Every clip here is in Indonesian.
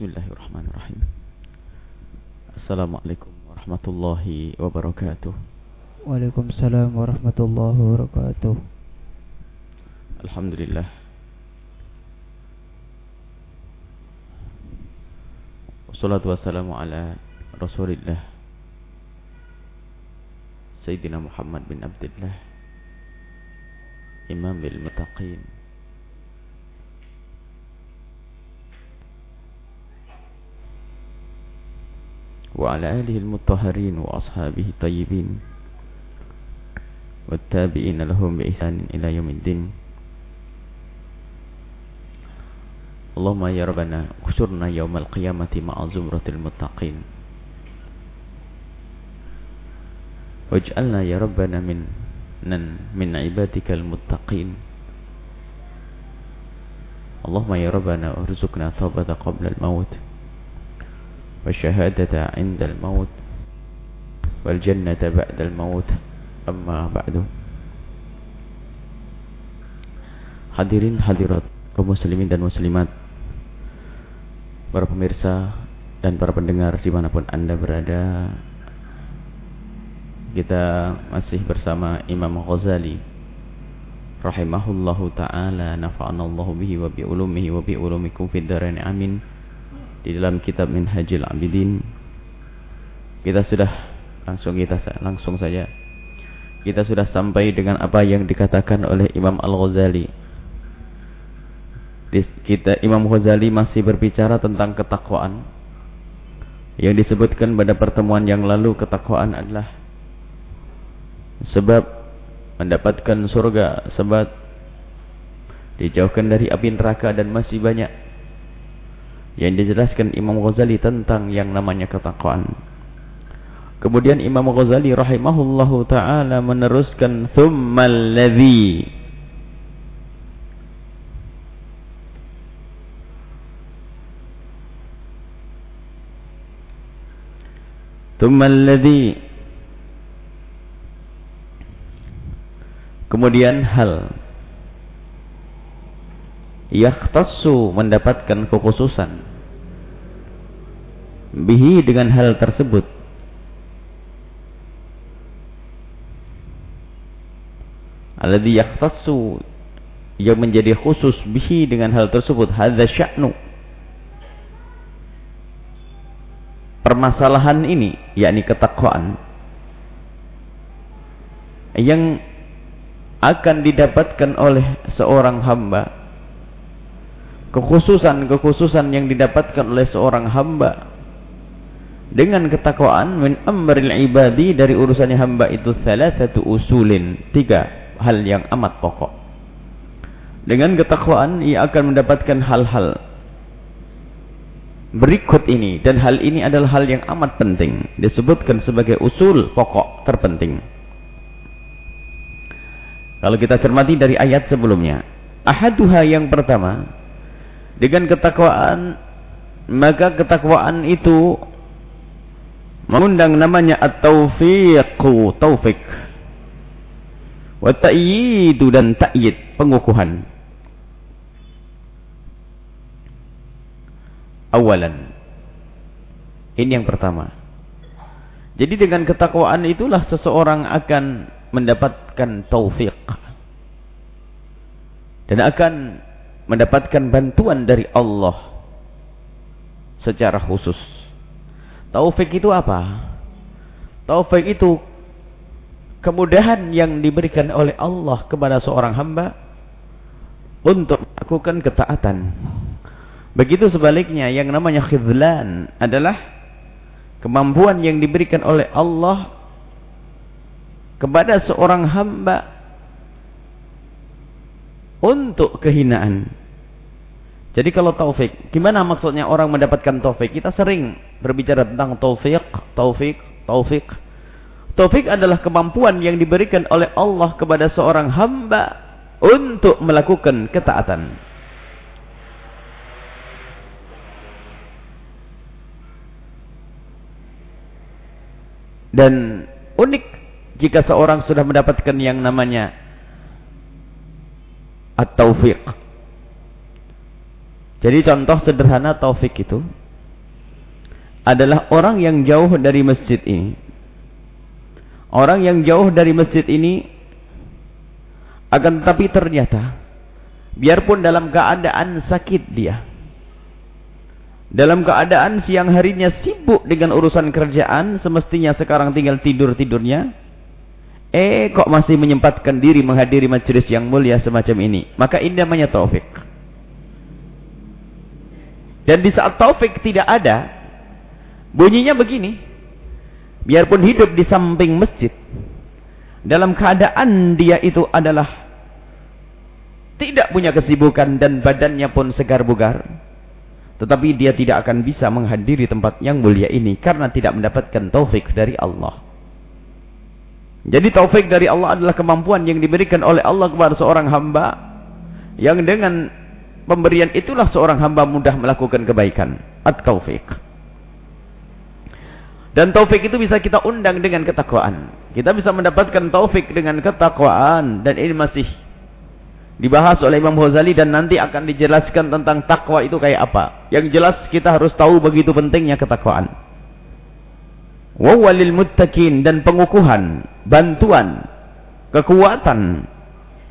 Bismillahirrahmanirrahim. Assalamualaikum warahmatullahi wabarakatuh. Waalaikumsalam warahmatullahi wabarakatuh. Alhamdulillah. Wassalatu wassalamu ala Rasulillah Sayyidina Muhammad bin Abdullah Imam bil Muttaqin وعلى آله المطهرين وأصحابه الطيبين والتابعين لهم بإحسان إلى يوم الدين. اللهم يا ربنا احشرنا يوم القيامة مع زمرة المتقين. واجعلنا يا ربنا من من عبادك المتقين. اللهم يا ربنا ارزقنا توبة قبل الموت. والشهادة عند الموت والجنة بعد الموت أما بعد Hadirin hadirat kaum muslimin dan muslimat Para pemirsa dan para pendengar dimanapun anda berada Kita masih bersama Imam Ghazali Rahimahullahu ta'ala Nafa'anallahu bihi wa bi ulumihi wa bi ulumikum fid darain amin di dalam kitab Minhajul Abidin. Kita sudah langsung kita langsung saja. Kita sudah sampai dengan apa yang dikatakan oleh Imam Al-Ghazali. Kita Imam Ghazali masih berbicara tentang ketakwaan. Yang disebutkan pada pertemuan yang lalu ketakwaan adalah sebab mendapatkan surga sebab dijauhkan dari api neraka dan masih banyak yang dijelaskan Imam Ghazali tentang yang namanya ketakwaan. Kemudian Imam Ghazali rahimahullahu taala meneruskan tsummal ladzi Tsummal ladzi Kemudian hal yakhtassu mendapatkan kekhususan. Bihi dengan hal tersebut. Alladhi yakhtassu yang menjadi khusus bihi dengan hal tersebut. Hadza sya'nu. Permasalahan ini yakni ketakwaan yang akan didapatkan oleh seorang hamba kekhususan-kekhususan yang didapatkan oleh seorang hamba. Dengan ketakwaan min amril ibadi dari urusannya hamba itu salah satu usulin. Tiga hal yang amat pokok. Dengan ketakwaan ia akan mendapatkan hal-hal berikut ini. Dan hal ini adalah hal yang amat penting. Disebutkan sebagai usul pokok terpenting. Kalau kita cermati dari ayat sebelumnya. Ahaduha yang pertama dengan ketakwaan maka ketakwaan itu mengundang namanya at-taufiqu taufik wa ta'yidu dan ta'yid pengukuhan. Awalan. Ini yang pertama. Jadi dengan ketakwaan itulah seseorang akan mendapatkan taufik dan akan mendapatkan bantuan dari Allah secara khusus. Taufik itu apa? Taufik itu kemudahan yang diberikan oleh Allah kepada seorang hamba untuk melakukan ketaatan. Begitu sebaliknya yang namanya khidlan adalah kemampuan yang diberikan oleh Allah kepada seorang hamba untuk kehinaan. Jadi kalau taufik, gimana maksudnya orang mendapatkan taufik? Kita sering berbicara tentang taufik, taufik, taufik. Taufik adalah kemampuan yang diberikan oleh Allah kepada seorang hamba untuk melakukan ketaatan. Dan unik jika seorang sudah mendapatkan yang namanya at-taufiq jadi contoh sederhana taufik itu adalah orang yang jauh dari masjid ini. Orang yang jauh dari masjid ini akan tetapi ternyata biarpun dalam keadaan sakit dia dalam keadaan siang harinya sibuk dengan urusan kerjaan semestinya sekarang tinggal tidur-tidurnya eh kok masih menyempatkan diri menghadiri majelis yang mulia semacam ini maka ini namanya taufik dan di saat taufik tidak ada bunyinya begini biarpun hidup di samping masjid dalam keadaan dia itu adalah tidak punya kesibukan dan badannya pun segar bugar. Tetapi dia tidak akan bisa menghadiri tempat yang mulia ini karena tidak mendapatkan taufik dari Allah. Jadi taufik dari Allah adalah kemampuan yang diberikan oleh Allah kepada seorang hamba yang dengan pemberian itulah seorang hamba mudah melakukan kebaikan. At-taufik. Dan taufik itu bisa kita undang dengan ketakwaan. Kita bisa mendapatkan taufik dengan ketakwaan dan ini masih dibahas oleh Imam Ghazali dan nanti akan dijelaskan tentang takwa itu kayak apa. Yang jelas kita harus tahu begitu pentingnya ketakwaan. Wawalil muttaqin dan pengukuhan, bantuan, kekuatan,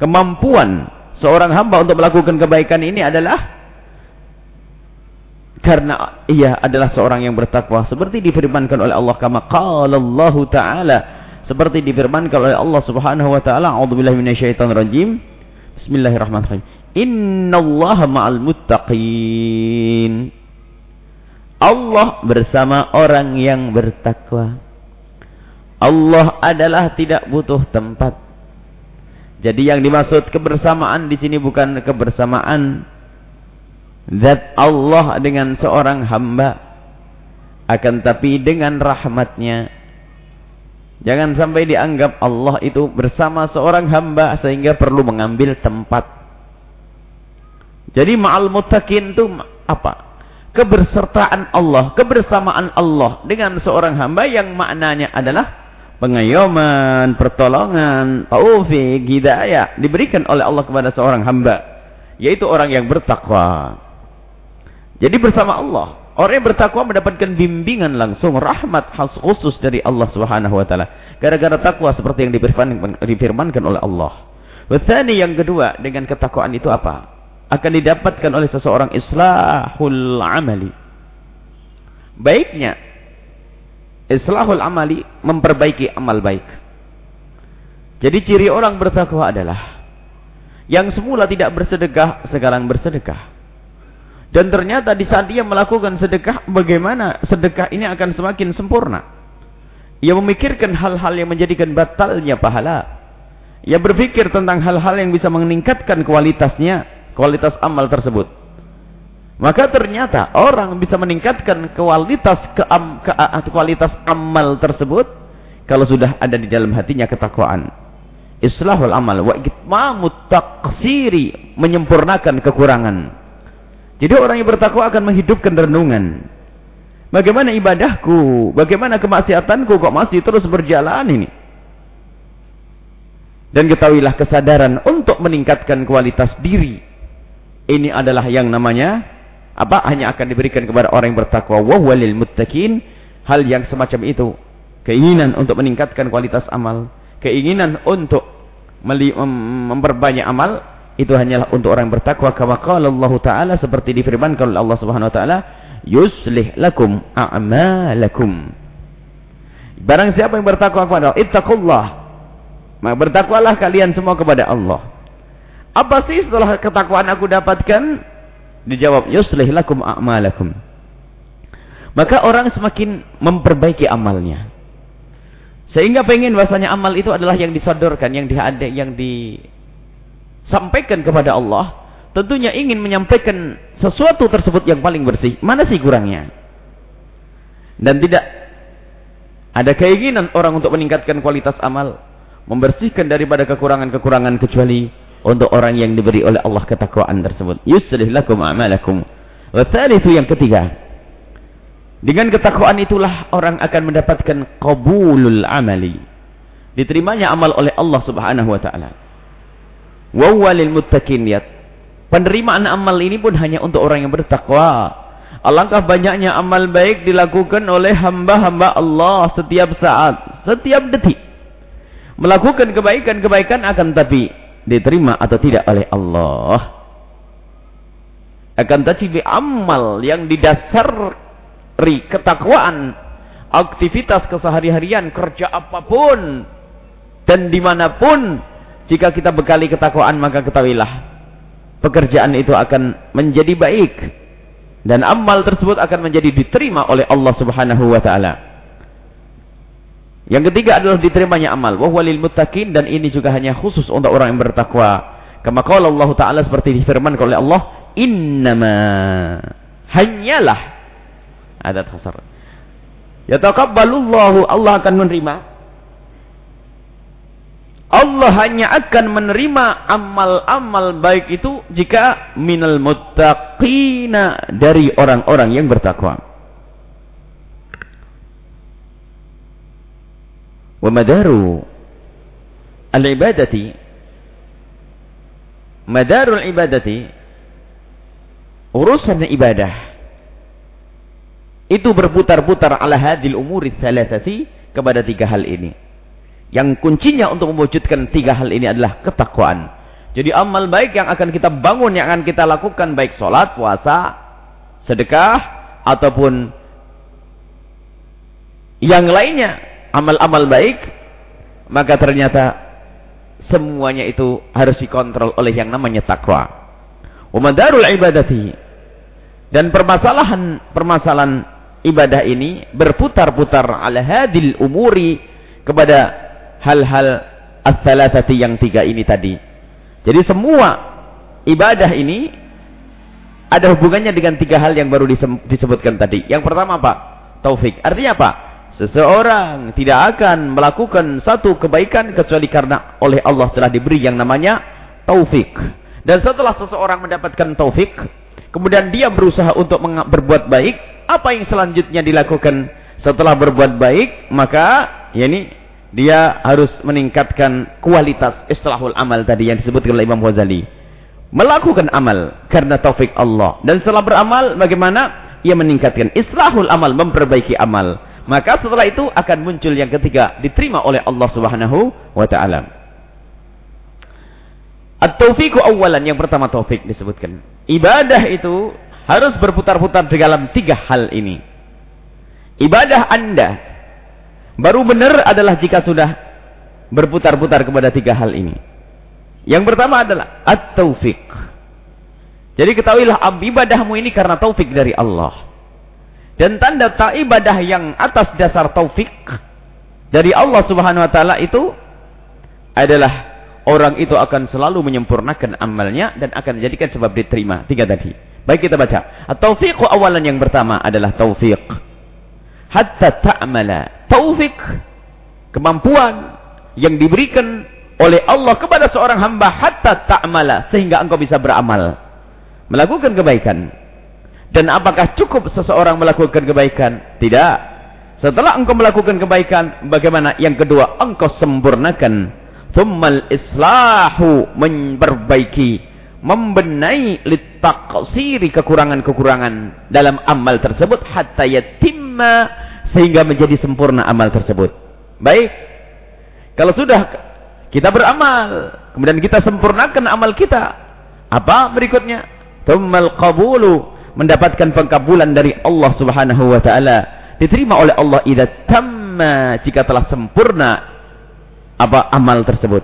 kemampuan seorang hamba untuk melakukan kebaikan ini adalah karena ia adalah seorang yang bertakwa seperti difirmankan oleh Allah kama qala Allah taala seperti difirmankan oleh Allah Subhanahu wa taala a'udzubillahi minasyaitonir Bismillahirrahmanirrahim. Innallaha ma'al muttaqin. Allah bersama orang yang bertakwa. Allah adalah tidak butuh tempat. Jadi yang dimaksud kebersamaan di sini bukan kebersamaan zat Allah dengan seorang hamba akan tapi dengan rahmatnya Jangan sampai dianggap Allah itu bersama seorang hamba sehingga perlu mengambil tempat. Jadi ma'al mutakin itu apa? Kebersertaan Allah, kebersamaan Allah dengan seorang hamba yang maknanya adalah pengayoman, pertolongan, taufik, hidayah diberikan oleh Allah kepada seorang hamba, yaitu orang yang bertakwa. Jadi bersama Allah. Orang yang bertakwa mendapatkan bimbingan langsung, rahmat khas khusus dari Allah Subhanahu wa taala. Gara-gara takwa seperti yang difirmankan, difirmankan oleh Allah. Wasani yang kedua dengan ketakwaan itu apa? Akan didapatkan oleh seseorang islahul amali. Baiknya islahul amali memperbaiki amal baik. Jadi ciri orang bertakwa adalah yang semula tidak bersedekah sekarang bersedekah dan ternyata di saat dia melakukan sedekah, bagaimana sedekah ini akan semakin sempurna. Ia memikirkan hal-hal yang menjadikan batalnya pahala. Ia berpikir tentang hal-hal yang bisa meningkatkan kualitasnya, kualitas amal tersebut. Maka ternyata orang bisa meningkatkan kualitas ke, ke kualitas amal tersebut kalau sudah ada di dalam hatinya ketakwaan. Islahul amal wa itmamut taqsiri menyempurnakan kekurangan. Jadi orang yang bertakwa akan menghidupkan renungan. Bagaimana ibadahku? Bagaimana kemaksiatanku kok masih terus berjalan ini? Dan ketahuilah kesadaran untuk meningkatkan kualitas diri. Ini adalah yang namanya apa? Hanya akan diberikan kepada orang yang bertakwa. Wahwalil muttaqin. Hal yang semacam itu. Keinginan untuk meningkatkan kualitas amal. Keinginan untuk memperbanyak amal itu hanyalah untuk orang bertakwa kama qala Allah taala seperti difirmankan oleh Allah Subhanahu wa taala yuslih lakum a'malakum barang siapa yang bertakwa kepada Allah ittaqullah maka bertakwalah kalian semua kepada Allah apa sih setelah ketakwaan aku dapatkan dijawab yuslih lakum a'malakum maka orang semakin memperbaiki amalnya sehingga pengen bahasanya amal itu adalah yang disodorkan yang diada yang di sampaikan kepada Allah, tentunya ingin menyampaikan sesuatu tersebut yang paling bersih. Mana sih kurangnya? Dan tidak ada keinginan orang untuk meningkatkan kualitas amal, membersihkan daripada kekurangan-kekurangan kecuali untuk orang yang diberi oleh Allah ketakwaan tersebut. Yuslih lakum a'malakum. Wa itu yang ketiga. Dengan ketakwaan itulah orang akan mendapatkan qabulul amali. Diterimanya amal oleh Allah Subhanahu wa taala. Wawalil muttaqin lihat. Penerimaan amal ini pun hanya untuk orang yang bertakwa. Alangkah banyaknya amal baik dilakukan oleh hamba-hamba Allah setiap saat, setiap detik. Melakukan kebaikan-kebaikan akan tapi diterima atau tidak oleh Allah. Akan tetapi amal yang didasari ketakwaan, aktivitas kesehari-harian, kerja apa pun, dan di mana pun, jika kita bekali ketakwaan maka ketahuilah, pekerjaan itu akan menjadi baik dan amal tersebut akan menjadi diterima oleh Allah Subhanahu wa taala. Yang ketiga adalah diterimanya amal wa huwa lil muttaqin dan ini juga hanya khusus untuk orang yang bertakwa. Kama qala Allah taala seperti difirmankan oleh Allah, "Innama hanyalah" ada khasar. Yataqabbalullahu Allah akan menerima Allah hanya akan menerima amal-amal baik itu jika minal muttaqina dari orang-orang yang bertakwa. Wa madaru al-ibadati madarul ibadati urusan ibadah itu berputar-putar ala hadil umuri salasati kepada tiga hal ini. Yang kuncinya untuk mewujudkan tiga hal ini adalah ketakwaan. Jadi amal baik yang akan kita bangun, yang akan kita lakukan baik sholat, puasa, sedekah, ataupun yang lainnya, amal-amal baik, maka ternyata semuanya itu harus dikontrol oleh yang namanya takwa. Umadarul ibadati dan permasalahan permasalahan ibadah ini berputar-putar ala hadil umuri kepada hal-hal as-salasati yang tiga ini tadi. Jadi semua ibadah ini ada hubungannya dengan tiga hal yang baru disebutkan tadi. Yang pertama apa? Taufik. Artinya apa? Seseorang tidak akan melakukan satu kebaikan kecuali karena oleh Allah telah diberi yang namanya taufik. Dan setelah seseorang mendapatkan taufik, kemudian dia berusaha untuk berbuat baik, apa yang selanjutnya dilakukan setelah berbuat baik? Maka yakni dia harus meningkatkan kualitas istilahul amal tadi yang disebutkan oleh Imam Ghazali. Melakukan amal karena taufik Allah. Dan setelah beramal bagaimana? Ia meningkatkan islahul amal, memperbaiki amal. Maka setelah itu akan muncul yang ketiga, diterima oleh Allah Subhanahu wa taala. At-taufiqu awalan yang pertama taufik disebutkan. Ibadah itu harus berputar-putar di dalam tiga hal ini. Ibadah Anda Baru benar adalah jika sudah berputar-putar kepada tiga hal ini. Yang pertama adalah at-taufiq. Jadi ketahuilah ibadahmu ini karena taufik dari Allah. Dan tanda tak ibadah yang atas dasar taufik dari Allah Subhanahu wa taala itu adalah orang itu akan selalu menyempurnakan amalnya dan akan dijadikan sebab diterima. Tiga tadi. Baik kita baca. At-taufiqu awalan yang pertama adalah taufiq. Hatta ta'mala taufik, kemampuan yang diberikan oleh Allah kepada seorang hamba hatta ta'mala sehingga engkau bisa beramal, melakukan kebaikan. Dan apakah cukup seseorang melakukan kebaikan? Tidak. Setelah engkau melakukan kebaikan, bagaimana? Yang kedua, engkau sempurnakan. Thummal islahu memperbaiki, membenahi litaqsiri kekurangan-kekurangan dalam amal tersebut hatta yatimma sehingga menjadi sempurna amal tersebut. Baik. Kalau sudah kita beramal, kemudian kita sempurnakan amal kita, apa berikutnya? Tsummal qabulu, mendapatkan pengkabulan dari Allah Subhanahu wa taala. Diterima oleh Allah idza tamma jika telah sempurna apa amal tersebut.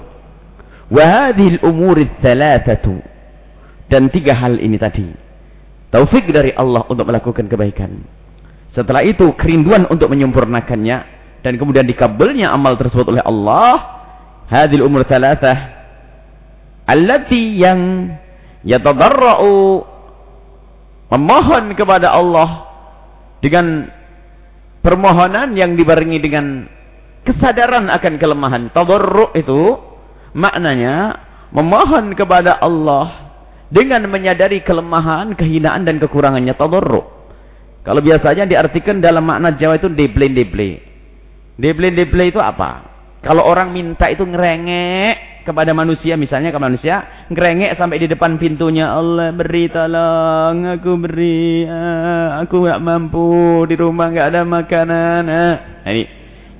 Wa hadhihi al-umuri thalathatu dan tiga hal ini tadi. Taufik dari Allah untuk melakukan kebaikan setelah itu kerinduan untuk menyempurnakannya dan kemudian dikabulnya amal tersebut oleh Allah. Hadil umur thalathah allati yang yatadarra'u memohon kepada Allah dengan permohonan yang dibarengi dengan kesadaran akan kelemahan. Tadarru' itu maknanya memohon kepada Allah dengan menyadari kelemahan, kehinaan dan kekurangannya tadarru'. Kalau biasanya diartikan dalam makna Jawa itu deble-deble. Deble-deble itu apa? Kalau orang minta itu ngerengek, kepada manusia misalnya ke manusia ngerengek sampai di depan pintunya. Allah beri tolong aku beri uh, aku nggak mampu di rumah nggak ada makanan uh. nah, ini.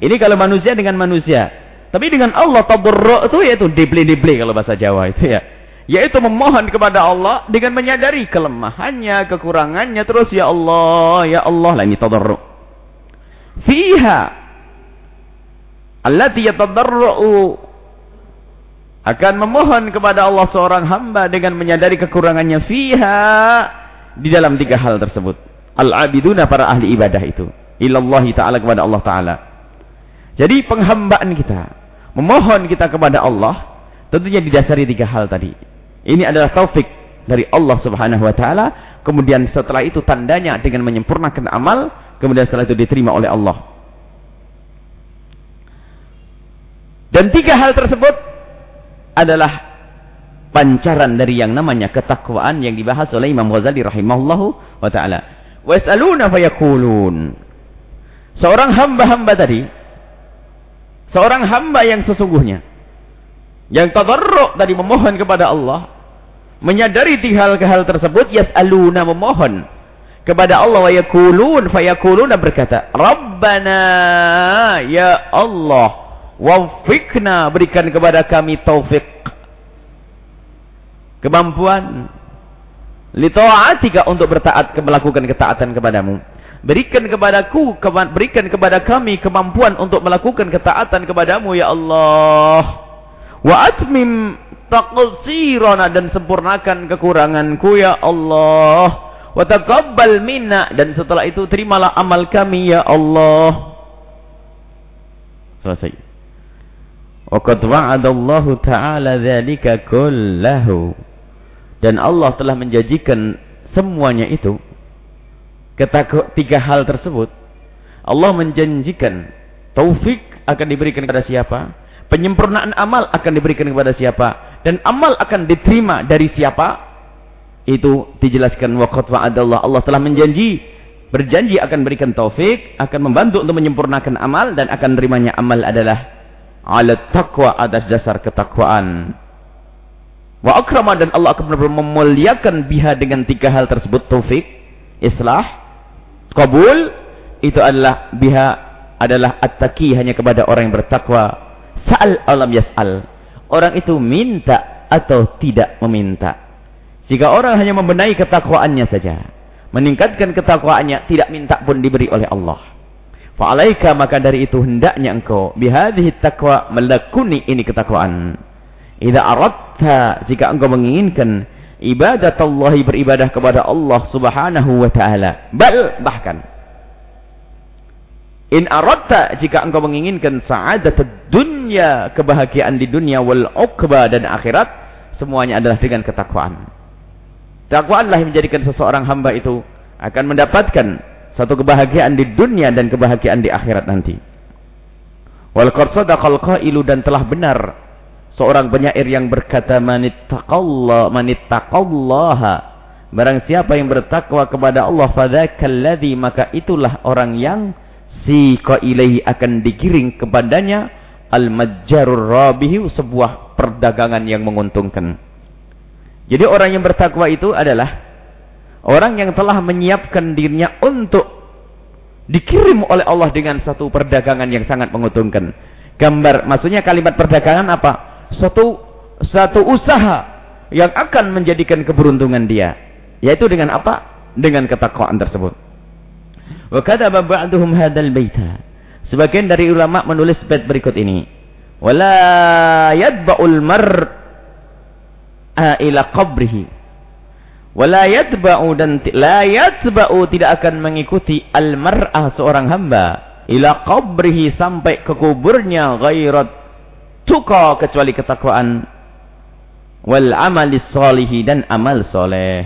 Ini kalau manusia dengan manusia. Tapi dengan Allah tabarruk itu yaitu deble-deble kalau bahasa Jawa itu ya. Yaitu memohon kepada Allah dengan menyadari kelemahannya kekurangannya. Terus ya Allah ya Allah. Lah ini tadarruk fiha. Allati yatadarra'u akan memohon kepada Allah seorang hamba dengan menyadari kekurangannya fiha di dalam tiga hal tersebut. Al-abiduna para ahli ibadah itu. Ilallahi ta'ala kepada Allah ta'ala. Jadi penghambaan kita. Memohon kita kepada Allah. Tentunya didasari tiga hal tadi. Ini adalah taufik dari Allah subhanahu wa ta'ala. Kemudian setelah itu tandanya dengan menyempurnakan amal. Kemudian setelah itu diterima oleh Allah. Dan tiga hal tersebut adalah pancaran dari yang namanya ketakwaan yang dibahas oleh Imam Ghazali rahimahullahu wa ta'ala. Was'aluna fayakulun. Seorang hamba-hamba tadi, seorang hamba yang sesungguhnya, yang tadarruk tadi memohon kepada Allah, menyadari tiga hal-hal tersebut, yas'aluna memohon kepada Allah wa yakulun fayakuluna berkata, Rabbana ya Allah, Wafikna berikan kepada kami taufik kemampuan. Litaatika untuk bertaat melakukan ketaatan kepadamu. Berikan kepadaku berikan kepada kami kemampuan untuk melakukan ketaatan kepadamu ya Allah. Wa atmim taqsirana dan sempurnakan kekuranganku ya Allah. Wa taqabbal minna dan setelah itu terimalah amal kami ya Allah. Selesai Waqad wa'adallahu ta'ala dzalika kullahu. Dan Allah telah menjanjikan semuanya itu. Tiga hal tersebut. Allah menjanjikan taufik akan diberikan kepada siapa? Penyempurnaan amal akan diberikan kepada siapa? Dan amal akan diterima dari siapa? Itu dijelaskan waqad wa'adallah. Allah telah menjanji berjanji akan berikan taufik, akan membantu untuk menyempurnakan amal dan akan nerimanya amal adalah ala taqwa atas dasar ketakwaan. Wa akrama dan Allah akan memuliakan biha dengan tiga hal tersebut taufik, islah, kabul itu adalah biha adalah at-taqi hanya kepada orang yang bertakwa. Sa'al alam yas'al. Orang itu minta atau tidak meminta. Jika orang hanya membenahi ketakwaannya saja, meningkatkan ketakwaannya, tidak minta pun diberi oleh Allah. Fa'alaika maka dari itu hendaknya engkau bihadhihi taqwa melakuni ini ketakwaan. Idza aradta jika engkau menginginkan ibadat Allah beribadah kepada Allah Subhanahu wa taala. Bal bahkan in aradta jika engkau menginginkan sa'adat dunya kebahagiaan di dunia wal uqba dan akhirat semuanya adalah dengan ketakwaan. Takwaanlah yang menjadikan seseorang hamba itu akan mendapatkan satu kebahagiaan di dunia dan kebahagiaan di akhirat nanti. Wal qarsadaqal qailu dan telah benar seorang penyair yang berkata manittaqallah manittaqallaha barang siapa yang bertakwa kepada Allah fadzakal ladzi maka itulah orang yang si ilaihi akan digiring kepadanya al majjarur rabihi sebuah perdagangan yang menguntungkan. Jadi orang yang bertakwa itu adalah Orang yang telah menyiapkan dirinya untuk dikirim oleh Allah dengan satu perdagangan yang sangat menguntungkan. Gambar, maksudnya kalimat perdagangan apa? Satu satu usaha yang akan menjadikan keberuntungan dia. Yaitu dengan apa? Dengan ketakwaan tersebut. Wa kadaba ba'duhum hadzal baita. Sebagian dari ulama menulis bait berikut ini. Wala yadba'ul mar'a ila qabrihi Wala yatba'u dan la yatba'u tidak akan mengikuti al-mar'ah seorang hamba ila qabrihi sampai ke kuburnya ghairat tuqa kecuali ketakwaan wal amali salihi dan amal soleh.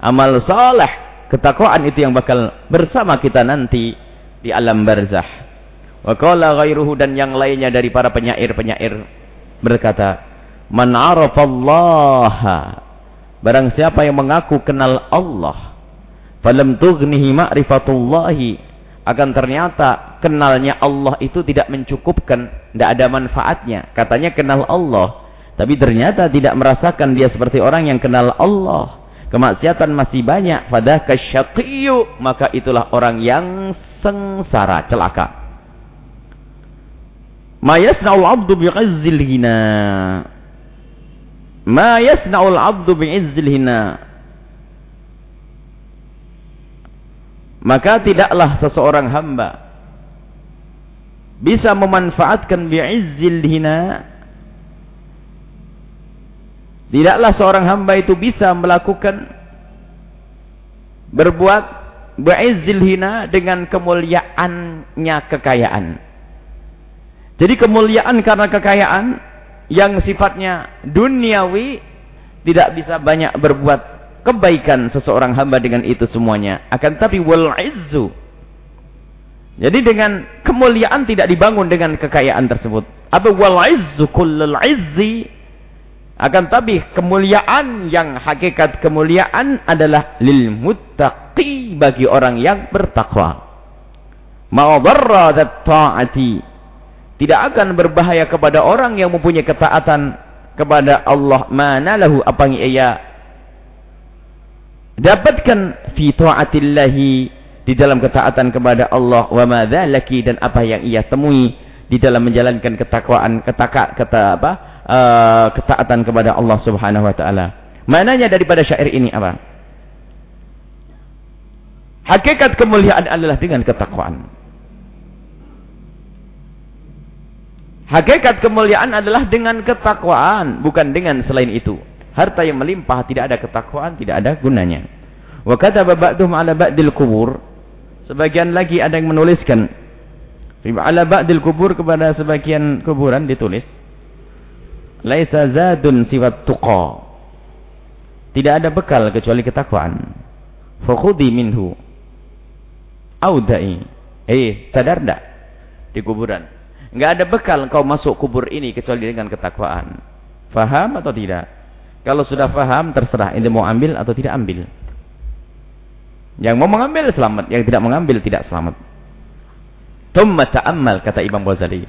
Amal soleh, ketakwaan itu yang bakal bersama kita nanti di alam barzah. Wa qala ghairuhu dan yang lainnya dari para penyair-penyair berkata, "Man 'arafallaha Barang siapa yang mengaku kenal Allah, falam tughnihi ma'rifatullahi, Akan ternyata kenalnya Allah itu tidak mencukupkan, tidak ada manfaatnya. Katanya kenal Allah, tapi ternyata tidak merasakan dia seperti orang yang kenal Allah. Kemaksiatan masih banyak, pada kesyaqiyu, maka itulah orang yang sengsara, celaka. Ma yasna'ul 'abdu bi'izzil hina. Ma yasna'ul 'abdu bi'izzil maka tidaklah seseorang hamba bisa memanfaatkan bi'izzil hina tidaklah seorang hamba itu bisa melakukan berbuat bi'izzil hina dengan kemuliaannya kekayaan. Jadi kemuliaan karena kekayaan yang sifatnya duniawi tidak bisa banyak berbuat kebaikan seseorang hamba dengan itu semuanya. Akan tapi wal izzu. Jadi dengan kemuliaan tidak dibangun dengan kekayaan tersebut. Apa wal izzu kullul izzi. Akan tapi kemuliaan yang hakikat kemuliaan adalah lil muttaqi bagi orang yang bertakwa. Ma'adharra ta'ati. Tidak akan berbahaya kepada orang yang mempunyai ketaatan kepada Allah. Mana lahu apa ia dapatkan fi taatillahi di dalam ketaatan kepada Allah wa madzalaki dan apa yang ia temui di dalam menjalankan ketakwaan ketaka kata apa uh, ketaatan kepada Allah Subhanahu wa taala. Maknanya daripada syair ini apa? Hakikat kemuliaan adalah dengan ketakwaan. Hakikat kemuliaan adalah dengan ketakwaan, bukan dengan selain itu. Harta yang melimpah tidak ada ketakwaan, tidak ada gunanya. Wa kataba ba'dhum ala ba'dil kubur. Sebagian lagi ada yang menuliskan ala ba'dil kubur kepada sebagian kuburan ditulis laisa zadun siwat tuqa. Tidak ada bekal kecuali ketakwaan. Fakhudhi minhu. Audai. Eh, sadar tak? Di kuburan. Enggak ada bekal kau masuk kubur ini kecuali dengan ketakwaan. Faham atau tidak? Kalau sudah faham, terserah. Ini mau ambil atau tidak ambil. Yang mau mengambil selamat, yang tidak mengambil tidak selamat. Tumma ta'ammal, kata Imam Ghazali.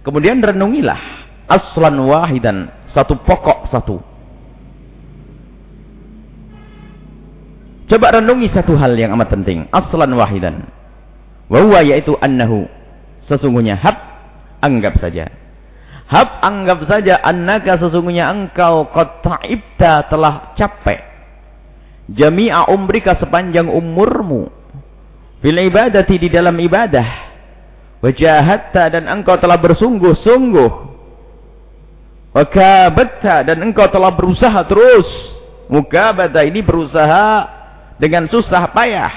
Kemudian renungilah. Aslan wahidan. Satu pokok satu. Coba renungi satu hal yang amat penting. Aslan wahidan. Wahuwa yaitu annahu. Sesungguhnya hab. Anggap saja Hab anggap saja annaka sesungguhnya engkau qad ta'ibta telah capek. Jami'a umrika sepanjang umurmu. Fil ibadati di dalam ibadah. Wajahatta dan engkau telah bersungguh-sungguh. Wakabatta dan engkau telah berusaha terus. Mukabata ini berusaha dengan susah payah.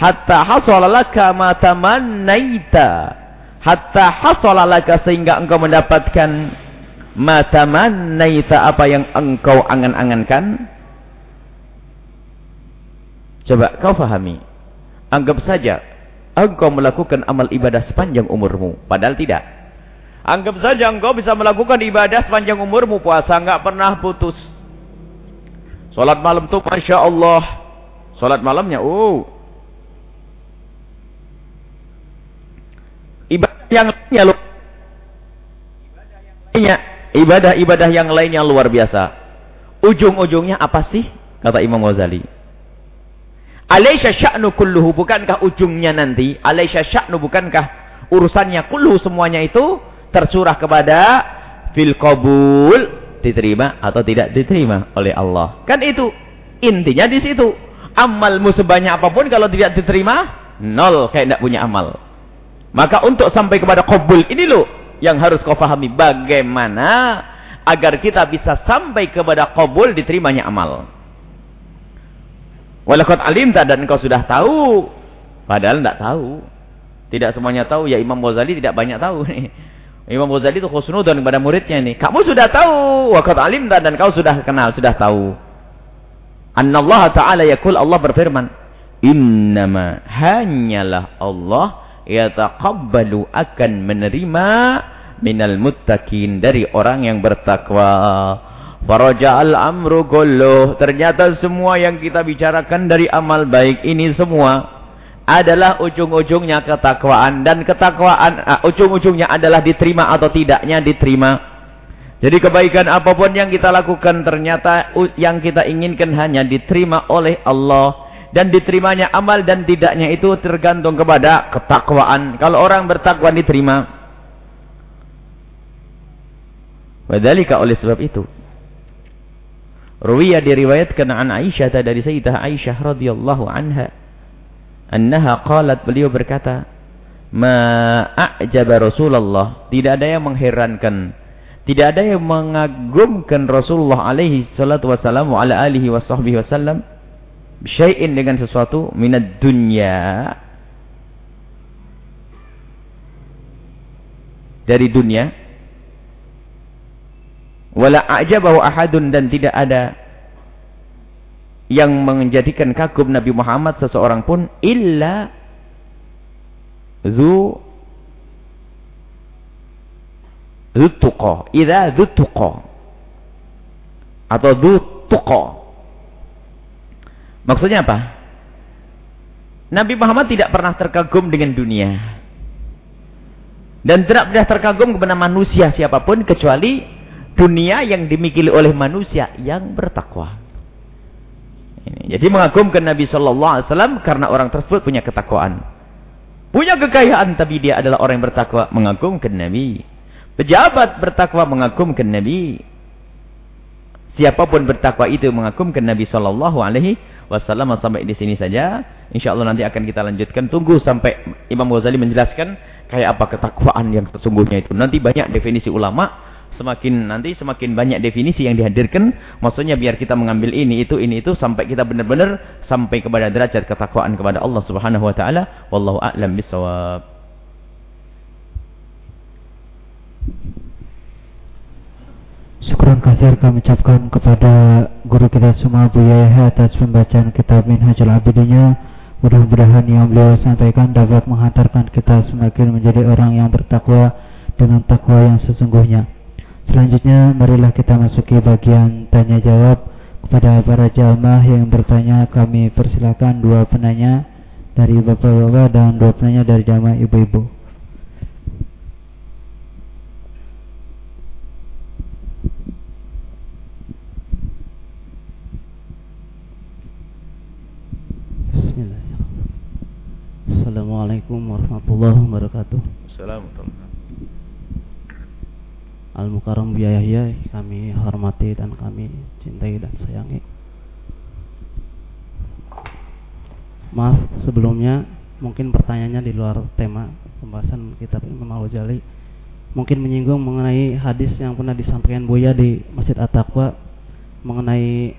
Hatta hasalalaka ma tamannaita hatta hasala laka sehingga engkau mendapatkan matamannaita apa yang engkau angan-angankan. Coba kau fahami. Anggap saja engkau melakukan amal ibadah sepanjang umurmu padahal tidak. Anggap saja engkau bisa melakukan ibadah sepanjang umurmu puasa enggak pernah putus. Salat malam tuh Masya Allah. Salat malamnya oh yang lainnya ibadah-ibadah yang lainnya luar biasa. Ujung-ujungnya apa sih? Kata Imam Ghazali. Alaysa sya'nu kulluhu bukankah ujungnya nanti? Alaysa sya'nu bukankah urusannya kulluhu semuanya itu tercurah kepada fil qabul diterima atau tidak diterima oleh Allah. Kan itu intinya di situ. Amalmu sebanyak apa pun kalau tidak diterima nol kayak tidak punya amal. Maka untuk sampai kepada qabul ini loh yang harus kau fahami bagaimana agar kita bisa sampai kepada qabul diterimanya amal. Walakot alim dan kau sudah tahu. Padahal tidak tahu. Tidak semuanya tahu. Ya Imam Ghazali tidak banyak tahu. Imam Ghazali itu khusnudun kepada muridnya ini. Kamu sudah tahu. Wakot alim dan kau sudah kenal. Sudah tahu. Annallaha ta'ala yakul Allah berfirman. Innama hanyalah Allah yataqabbalu akan menerima minal muttaqin dari orang yang bertakwa. Faraja'al amru kulluh. Ternyata semua yang kita bicarakan dari amal baik ini semua adalah ujung-ujungnya ketakwaan dan ketakwaan uh, ujung-ujungnya adalah diterima atau tidaknya diterima. Jadi kebaikan apa pun yang kita lakukan ternyata yang kita inginkan hanya diterima oleh Allah dan diterimanya amal dan tidaknya itu tergantung kepada ketakwaan. Kalau orang bertakwa diterima. Wadhalika oleh sebab itu. Ruwiya diriwayatkan an Aisyah dari Sayyidah Aisyah radhiyallahu anha annaha qalat beliau berkata ma a'jaba Rasulullah tidak ada yang mengherankan tidak ada yang mengagumkan Rasulullah alaihi salatu wasallam wa ala alihi washabbihi wasallam syai'in dengan sesuatu minad dunya. Dari dunia. Wala a'jabahu ahadun dan tidak ada yang menjadikan kagum Nabi Muhammad seseorang pun illa zu zutuqa idza zutuqa atau zutuqa maksudnya apa Nabi Muhammad tidak pernah terkagum dengan dunia dan tidak pernah terkagum kepada manusia siapa pun kecuali dunia yang dimiliki oleh manusia yang bertakwa. Jadi mengagumkan Nabi Shallallahu Alaihi Wasallam karena orang tersebut punya ketakwaan, punya kekayaan, tapi dia adalah orang yang bertakwa mengagumkan Nabi. Pejabat bertakwa mengagumkan Nabi. Siapa pun bertakwa itu mengagumkan Nabi Shallallahu Alaihi Wasallam sampai di sini saja. Insya Allah nanti akan kita lanjutkan. Tunggu sampai Imam Ghazali menjelaskan kayak apa ketakwaan yang sesungguhnya itu. Nanti banyak definisi ulama semakin nanti semakin banyak definisi yang dihadirkan maksudnya biar kita mengambil ini itu ini itu sampai kita benar-benar sampai kepada derajat ketakwaan kepada Allah Subhanahu wa taala wallahu a'lam bisawab Syukur kasih kami ucapkan kepada guru kita semua Bu Yahya atas pembacaan kitab Minhajul Abidiynya. Mudah-mudahan yang beliau sampaikan dapat menghantarkan kita semakin menjadi orang yang bertakwa dengan takwa yang sesungguhnya. Selanjutnya marilah kita masuki bagian tanya jawab kepada para jamaah yang bertanya kami persilakan dua penanya dari bapak-bapak dan dua penanya dari jamaah ibu-ibu. Assalamualaikum warahmatullahi wabarakatuh. Assalamualaikum. Al-Mukarram Yahya kami hormati dan kami cintai dan sayangi. Maaf sebelumnya mungkin pertanyaannya di luar tema pembahasan kitab Imam Al-Ghazali. Mungkin menyinggung mengenai hadis yang pernah disampaikan Buya di Masjid At-Taqwa mengenai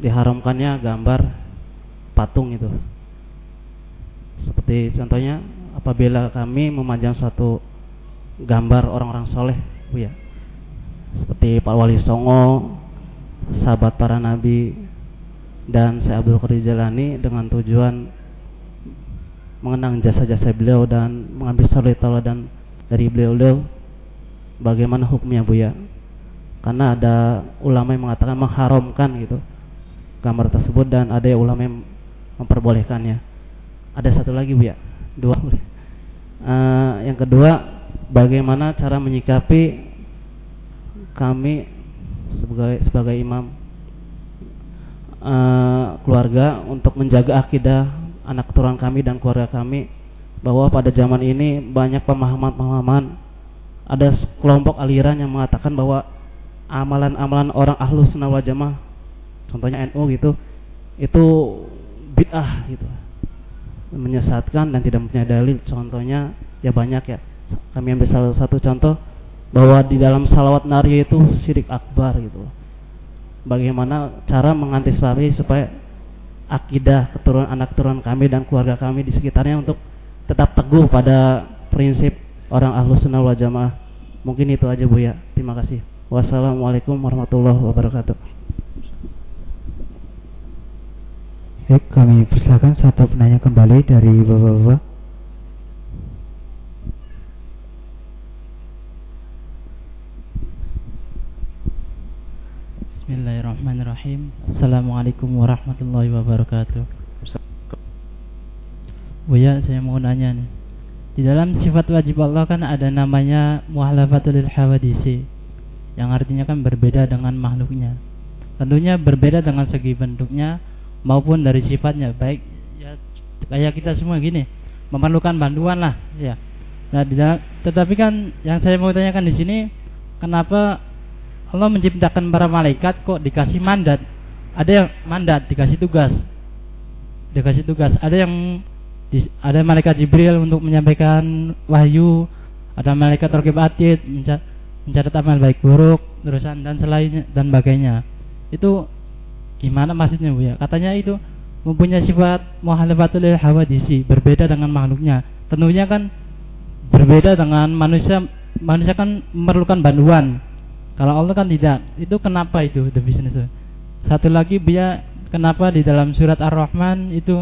diharamkannya gambar patung itu. Seperti contohnya apabila kami memajang suatu gambar orang-orang soleh Bu ya. Seperti Pak Wali Songo sahabat para nabi dan saya Abdul Qadir Jalani dengan tujuan mengenang jasa-jasa beliau dan mengambil suri dan dari beliau-beliau bagaimana hukumnya Bu ya? Karena ada ulama yang mengatakan mengharamkan gitu gambar tersebut dan ada yang ulama yang memperbolehkannya ada satu lagi Bu ya? Dua. Uh, yang kedua bagaimana cara menyikapi kami sebagai sebagai imam? Uh, keluarga untuk menjaga akidah anak keturunan kami dan keluarga kami bahwa pada zaman ini banyak pemahaman-pemahaman. Ada kelompok aliran yang mengatakan bahwa amalan-amalan orang ahlus sunnah wal jamaah contohnya NU gitu itu bid'ah gitu menyesatkan dan tidak punya dalil contohnya ya banyak ya kami ambil salah satu contoh bahwa di dalam salawat nari itu syirik akbar gitu. Bagaimana cara mengantisipasi supaya akidah keturunan anak keturunan kami dan keluarga kami di sekitarnya untuk tetap teguh pada prinsip orang ahlus sunnah wal jamaah. Mungkin itu aja Bu ya. Terima kasih. Wassalamualaikum warahmatullahi wabarakatuh. Baik, kami persilakan satu penanya kembali dari Bapak-bapak. Bismillahirrahmanirrahim Assalamualaikum warahmatullahi wabarakatuh Buya, saya mau nanya nih. Di dalam sifat wajib Allah kan ada namanya muhalafatul hawadisi yang artinya kan berbeda dengan makhluknya. Tentunya berbeda dengan segi bentuknya maupun dari sifatnya. Baik ya kayak kita semua gini, memerlukan bantuan lah ya. Nah, dalam, tetapi kan yang saya mau tanyakan di sini kenapa Allah menciptakan para malaikat kok dikasih mandat? Ada yang mandat dikasih tugas. Dikasih tugas. Ada yang ada malaikat Jibril untuk menyampaikan wahyu, ada malaikat Rokib Atid mencatat amal baik buruk, terusan dan selainnya dan bagainya. Itu gimana maksudnya Bu ya? Katanya itu mempunyai sifat muhalafatul hawadisi, berbeda dengan makhluknya. Tentunya kan berbeda dengan manusia. Manusia kan memerlukan bantuan. Kalau Allah kan tidak. Itu kenapa itu the business? Satu lagi dia kenapa di dalam surat Ar-Rahman itu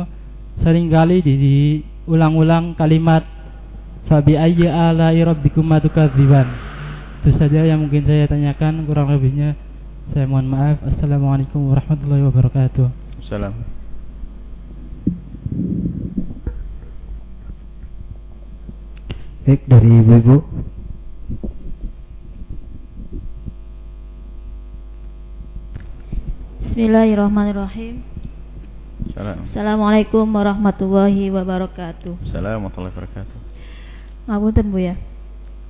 sering kali diulang-ulang kalimat fabi ayyi ala rabbikum matukadziban. Itu saja yang mungkin saya tanyakan kurang lebihnya saya mohon maaf. Assalamualaikum warahmatullahi wabarakatuh. Salam. Baik dari ibu-ibu. Bismillahirrahmanirrahim. Assalamualaikum warahmatullahi wabarakatuh. Assalamualaikum warahmatullahi wabarakatuh. Ngapunten Bu ya.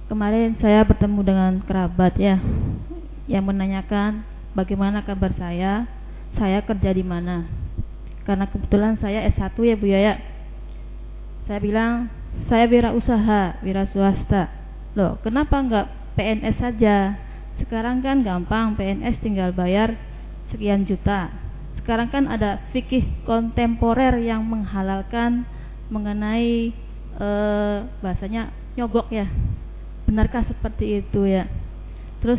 Kemarin saya bertemu dengan kerabat ya yang menanyakan bagaimana kabar saya, saya kerja di mana. Karena kebetulan saya S1 ya Bu ya. ya. Saya bilang saya wira usaha, wira swasta. Loh, kenapa enggak PNS saja? Sekarang kan gampang PNS tinggal bayar sekian juta sekarang kan ada fikih kontemporer yang menghalalkan mengenai e, bahasanya nyogok ya benarkah seperti itu ya terus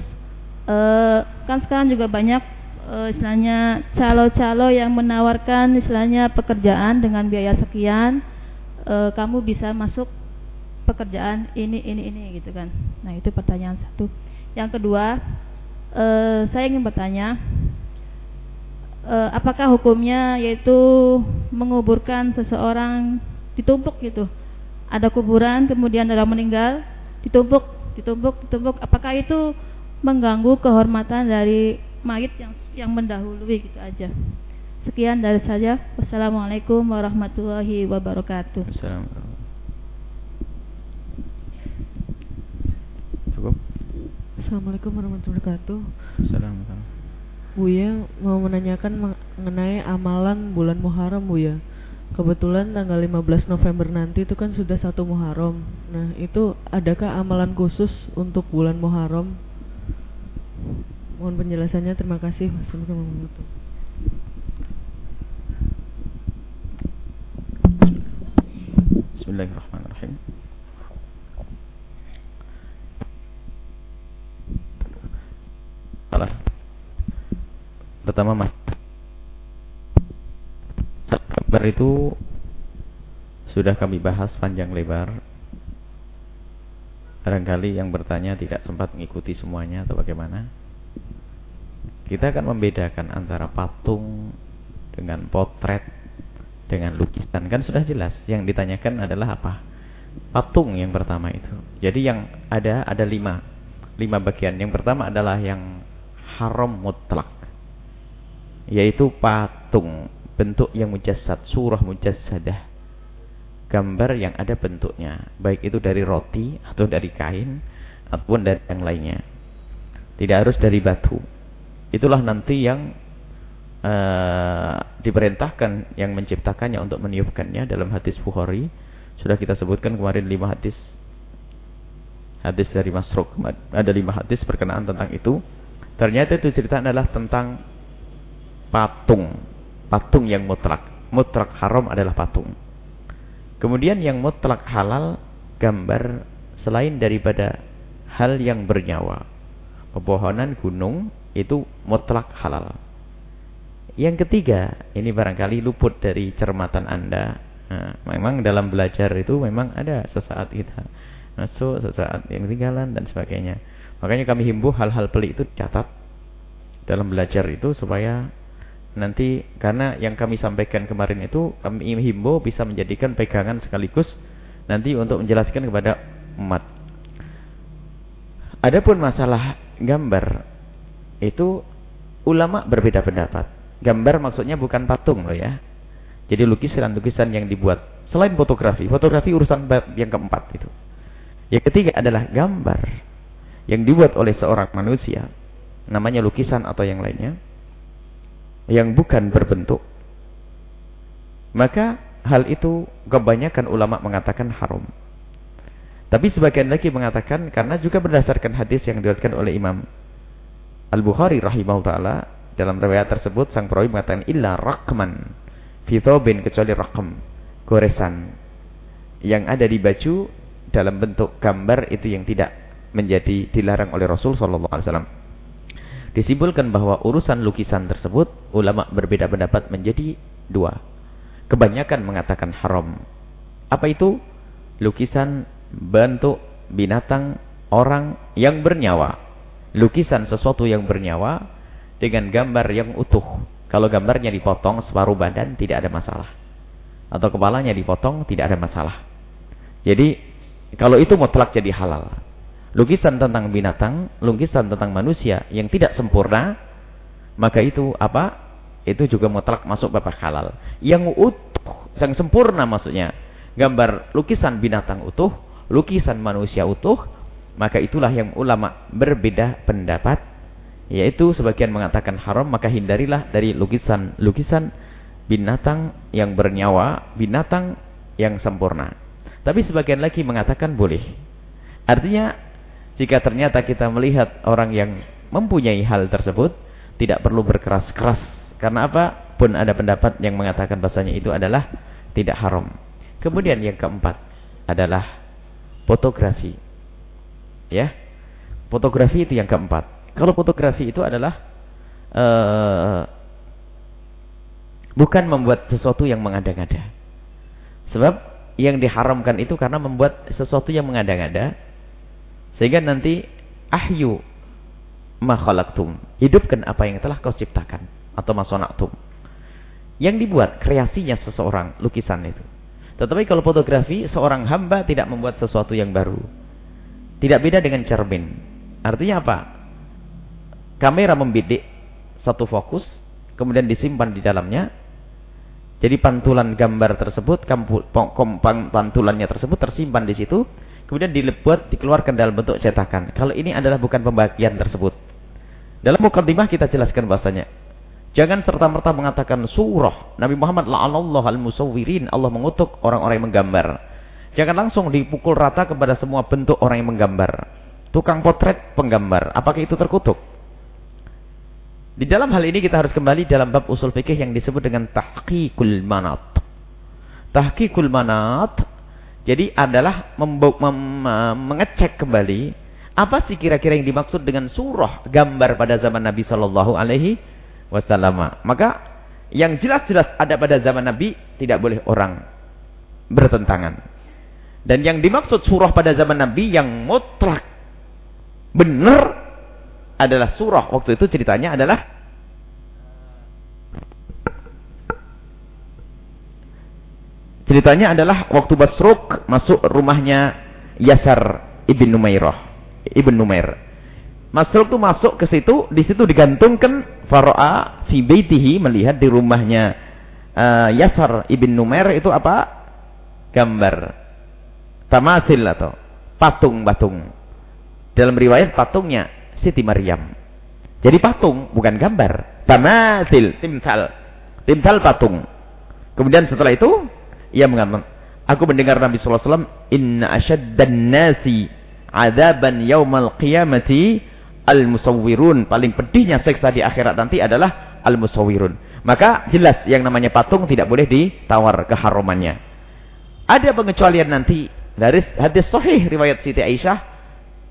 e, kan sekarang juga banyak e, istilahnya calo-calo yang menawarkan istilahnya pekerjaan dengan biaya sekian e, kamu bisa masuk pekerjaan ini ini ini gitu kan. Nah itu pertanyaan satu. Yang kedua e, saya ingin bertanya e, apakah hukumnya yaitu menguburkan seseorang ditumpuk gitu? Ada kuburan kemudian ada meninggal ditumpuk ditumpuk ditumpuk. Apakah itu mengganggu kehormatan dari mayit yang yang mendahului gitu aja. Sekian dari saya. Wassalamualaikum warahmatullahi wabarakatuh. Cukup? Assalamualaikum warahmatullahi wabarakatuh. Assalamualaikum. Buya mau menanyakan mengenai amalan bulan Muharram Buya. Kebetulan tanggal 15 November nanti itu kan sudah satu Muharram. Nah, itu adakah amalan khusus untuk bulan Muharram? Mohon penjelasannya. Terima kasih. Bismillahirrahmanirrahim. Salah pertama mas kabar itu sudah kami bahas panjang lebar barangkali yang bertanya tidak sempat mengikuti semuanya atau bagaimana? Kita akan membedakan antara patung dengan potret dengan lukisan. Kan sudah jelas yang ditanyakan adalah apa? Patung yang pertama itu. Jadi yang ada ada lima. Lima bagian. Yang pertama adalah yang haram mutlak yaitu patung. Bentuk yang mujassad surah mujassadah gambar yang ada bentuknya. Baik itu dari roti atau dari kain ataupun dari yang lainnya. Tidak harus dari batu. Itulah nanti yang uh, diperintahkan yang menciptakannya untuk meniupkannya dalam hadis Bukhari. Sudah kita sebutkan kemarin lima hadis. Hadis dari Masruk ada lima hadis berkenaan tentang itu. Ternyata itu cerita adalah tentang patung. Patung yang mutlak. Mutlak haram adalah patung. Kemudian yang mutlak halal gambar selain daripada hal yang bernyawa. Pepohonan gunung itu mutlak halal. Yang ketiga, ini barangkali luput dari cermatan Anda. Nah, memang dalam belajar itu memang ada sesaat kita masuk, sesaat yang tinggalan dan sebagainya. Makanya kami himbau hal-hal pelik itu catat dalam belajar itu supaya nanti karena yang kami sampaikan kemarin itu kami himbo bisa menjadikan pegangan sekaligus nanti untuk menjelaskan kepada umat. Adapun masalah gambar itu ulama berbeda pendapat. Gambar maksudnya bukan patung loh ya. Jadi lukisan-lukisan yang dibuat selain fotografi, fotografi urusan yang keempat itu. Yang ketiga adalah gambar yang dibuat oleh seorang manusia, namanya lukisan atau yang lainnya yang bukan berbentuk, maka hal itu kebanyakan ulama mengatakan haram. Tapi sebagian lagi mengatakan karena juga berdasarkan hadis yang diriwayatkan oleh Imam Al-Bukhari rahimahullah taala dalam riwayat tersebut sang perawi mengatakan illa raqman fi thawbin kecuali raqam goresan yang ada di baju dalam bentuk gambar itu yang tidak menjadi dilarang oleh Rasul sallallahu alaihi wasallam. Disimpulkan bahwa urusan lukisan tersebut ulama berbeda pendapat menjadi dua. Kebanyakan mengatakan haram. Apa itu? Lukisan bentuk binatang orang yang bernyawa. Lukisan sesuatu yang bernyawa dengan gambar yang utuh. Kalau gambarnya dipotong separuh badan tidak ada masalah. Atau kepalanya dipotong tidak ada masalah. Jadi kalau itu mutlak jadi halal lukisan tentang binatang, lukisan tentang manusia yang tidak sempurna, maka itu apa? Itu juga mutlak masuk bapak halal. Yang utuh, yang sempurna maksudnya, gambar lukisan binatang utuh, lukisan manusia utuh, maka itulah yang ulama berbeda pendapat, yaitu sebagian mengatakan haram, maka hindarilah dari lukisan-lukisan binatang yang bernyawa, binatang yang sempurna. Tapi sebagian lagi mengatakan boleh. Artinya jika ternyata kita melihat orang yang mempunyai hal tersebut, tidak perlu berkeras-keras. Karena apa? Pun ada pendapat yang mengatakan bahasanya itu adalah tidak haram. Kemudian yang keempat adalah fotografi. Ya. Fotografi itu yang keempat. Kalau fotografi itu adalah uh, bukan membuat sesuatu yang mengada-ngada. Sebab yang diharamkan itu karena membuat sesuatu yang mengada-ngada sehingga nanti ahyu ma khalaqtum. Hidupkan apa yang telah kau ciptakan atau masonaktum. Yang dibuat kreasinya seseorang lukisan itu. Tetapi kalau fotografi seorang hamba tidak membuat sesuatu yang baru. Tidak beda dengan cermin. Artinya apa? Kamera membidik satu fokus, kemudian disimpan di dalamnya. Jadi pantulan gambar tersebut, pantulannya tersebut tersimpan di situ kemudian dibuat dikeluarkan dalam bentuk cetakan. Kalau ini adalah bukan pembagian tersebut. Dalam mukadimah kita jelaskan bahasanya. Jangan serta-merta mengatakan surah. Nabi Muhammad la'anallahu al-musawwirin. Allah mengutuk orang-orang yang menggambar. Jangan langsung dipukul rata kepada semua bentuk orang yang menggambar. Tukang potret penggambar. Apakah itu terkutuk? Di dalam hal ini kita harus kembali dalam bab usul fikih yang disebut dengan tahqiqul manat. Tahqiqul manat jadi adalah mengecek kembali apa sih kira-kira yang dimaksud dengan surah gambar pada zaman Nabi Shallallahu Alaihi Wasallam. Maka yang jelas-jelas ada pada zaman Nabi tidak boleh orang bertentangan. Dan yang dimaksud surah pada zaman Nabi yang mutlak benar adalah surah waktu itu ceritanya adalah Ceritanya adalah waktu Basruk masuk rumahnya Yasar ibn Numairah, ibn Numair. Masruk itu masuk ke situ, di situ digantungkan Faro'a fi baitihi melihat di rumahnya uh, Yasar ibn Numair itu apa? Gambar tamasil atau patung-patung. Dalam riwayat patungnya Siti Maryam. Jadi patung bukan gambar, tamasil, timsal. Timsal patung. Kemudian setelah itu ia mengatakan, aku mendengar Nabi wasallam, "Inna asyaddan nasi adaban yaumal qiyamati al-musawwirun." Paling pedihnya seksa di akhirat nanti adalah al-musawwirun. Maka jelas yang namanya patung tidak boleh ditawar keharumannya. Ada pengecualian nanti dari hadis sahih riwayat Siti Aisyah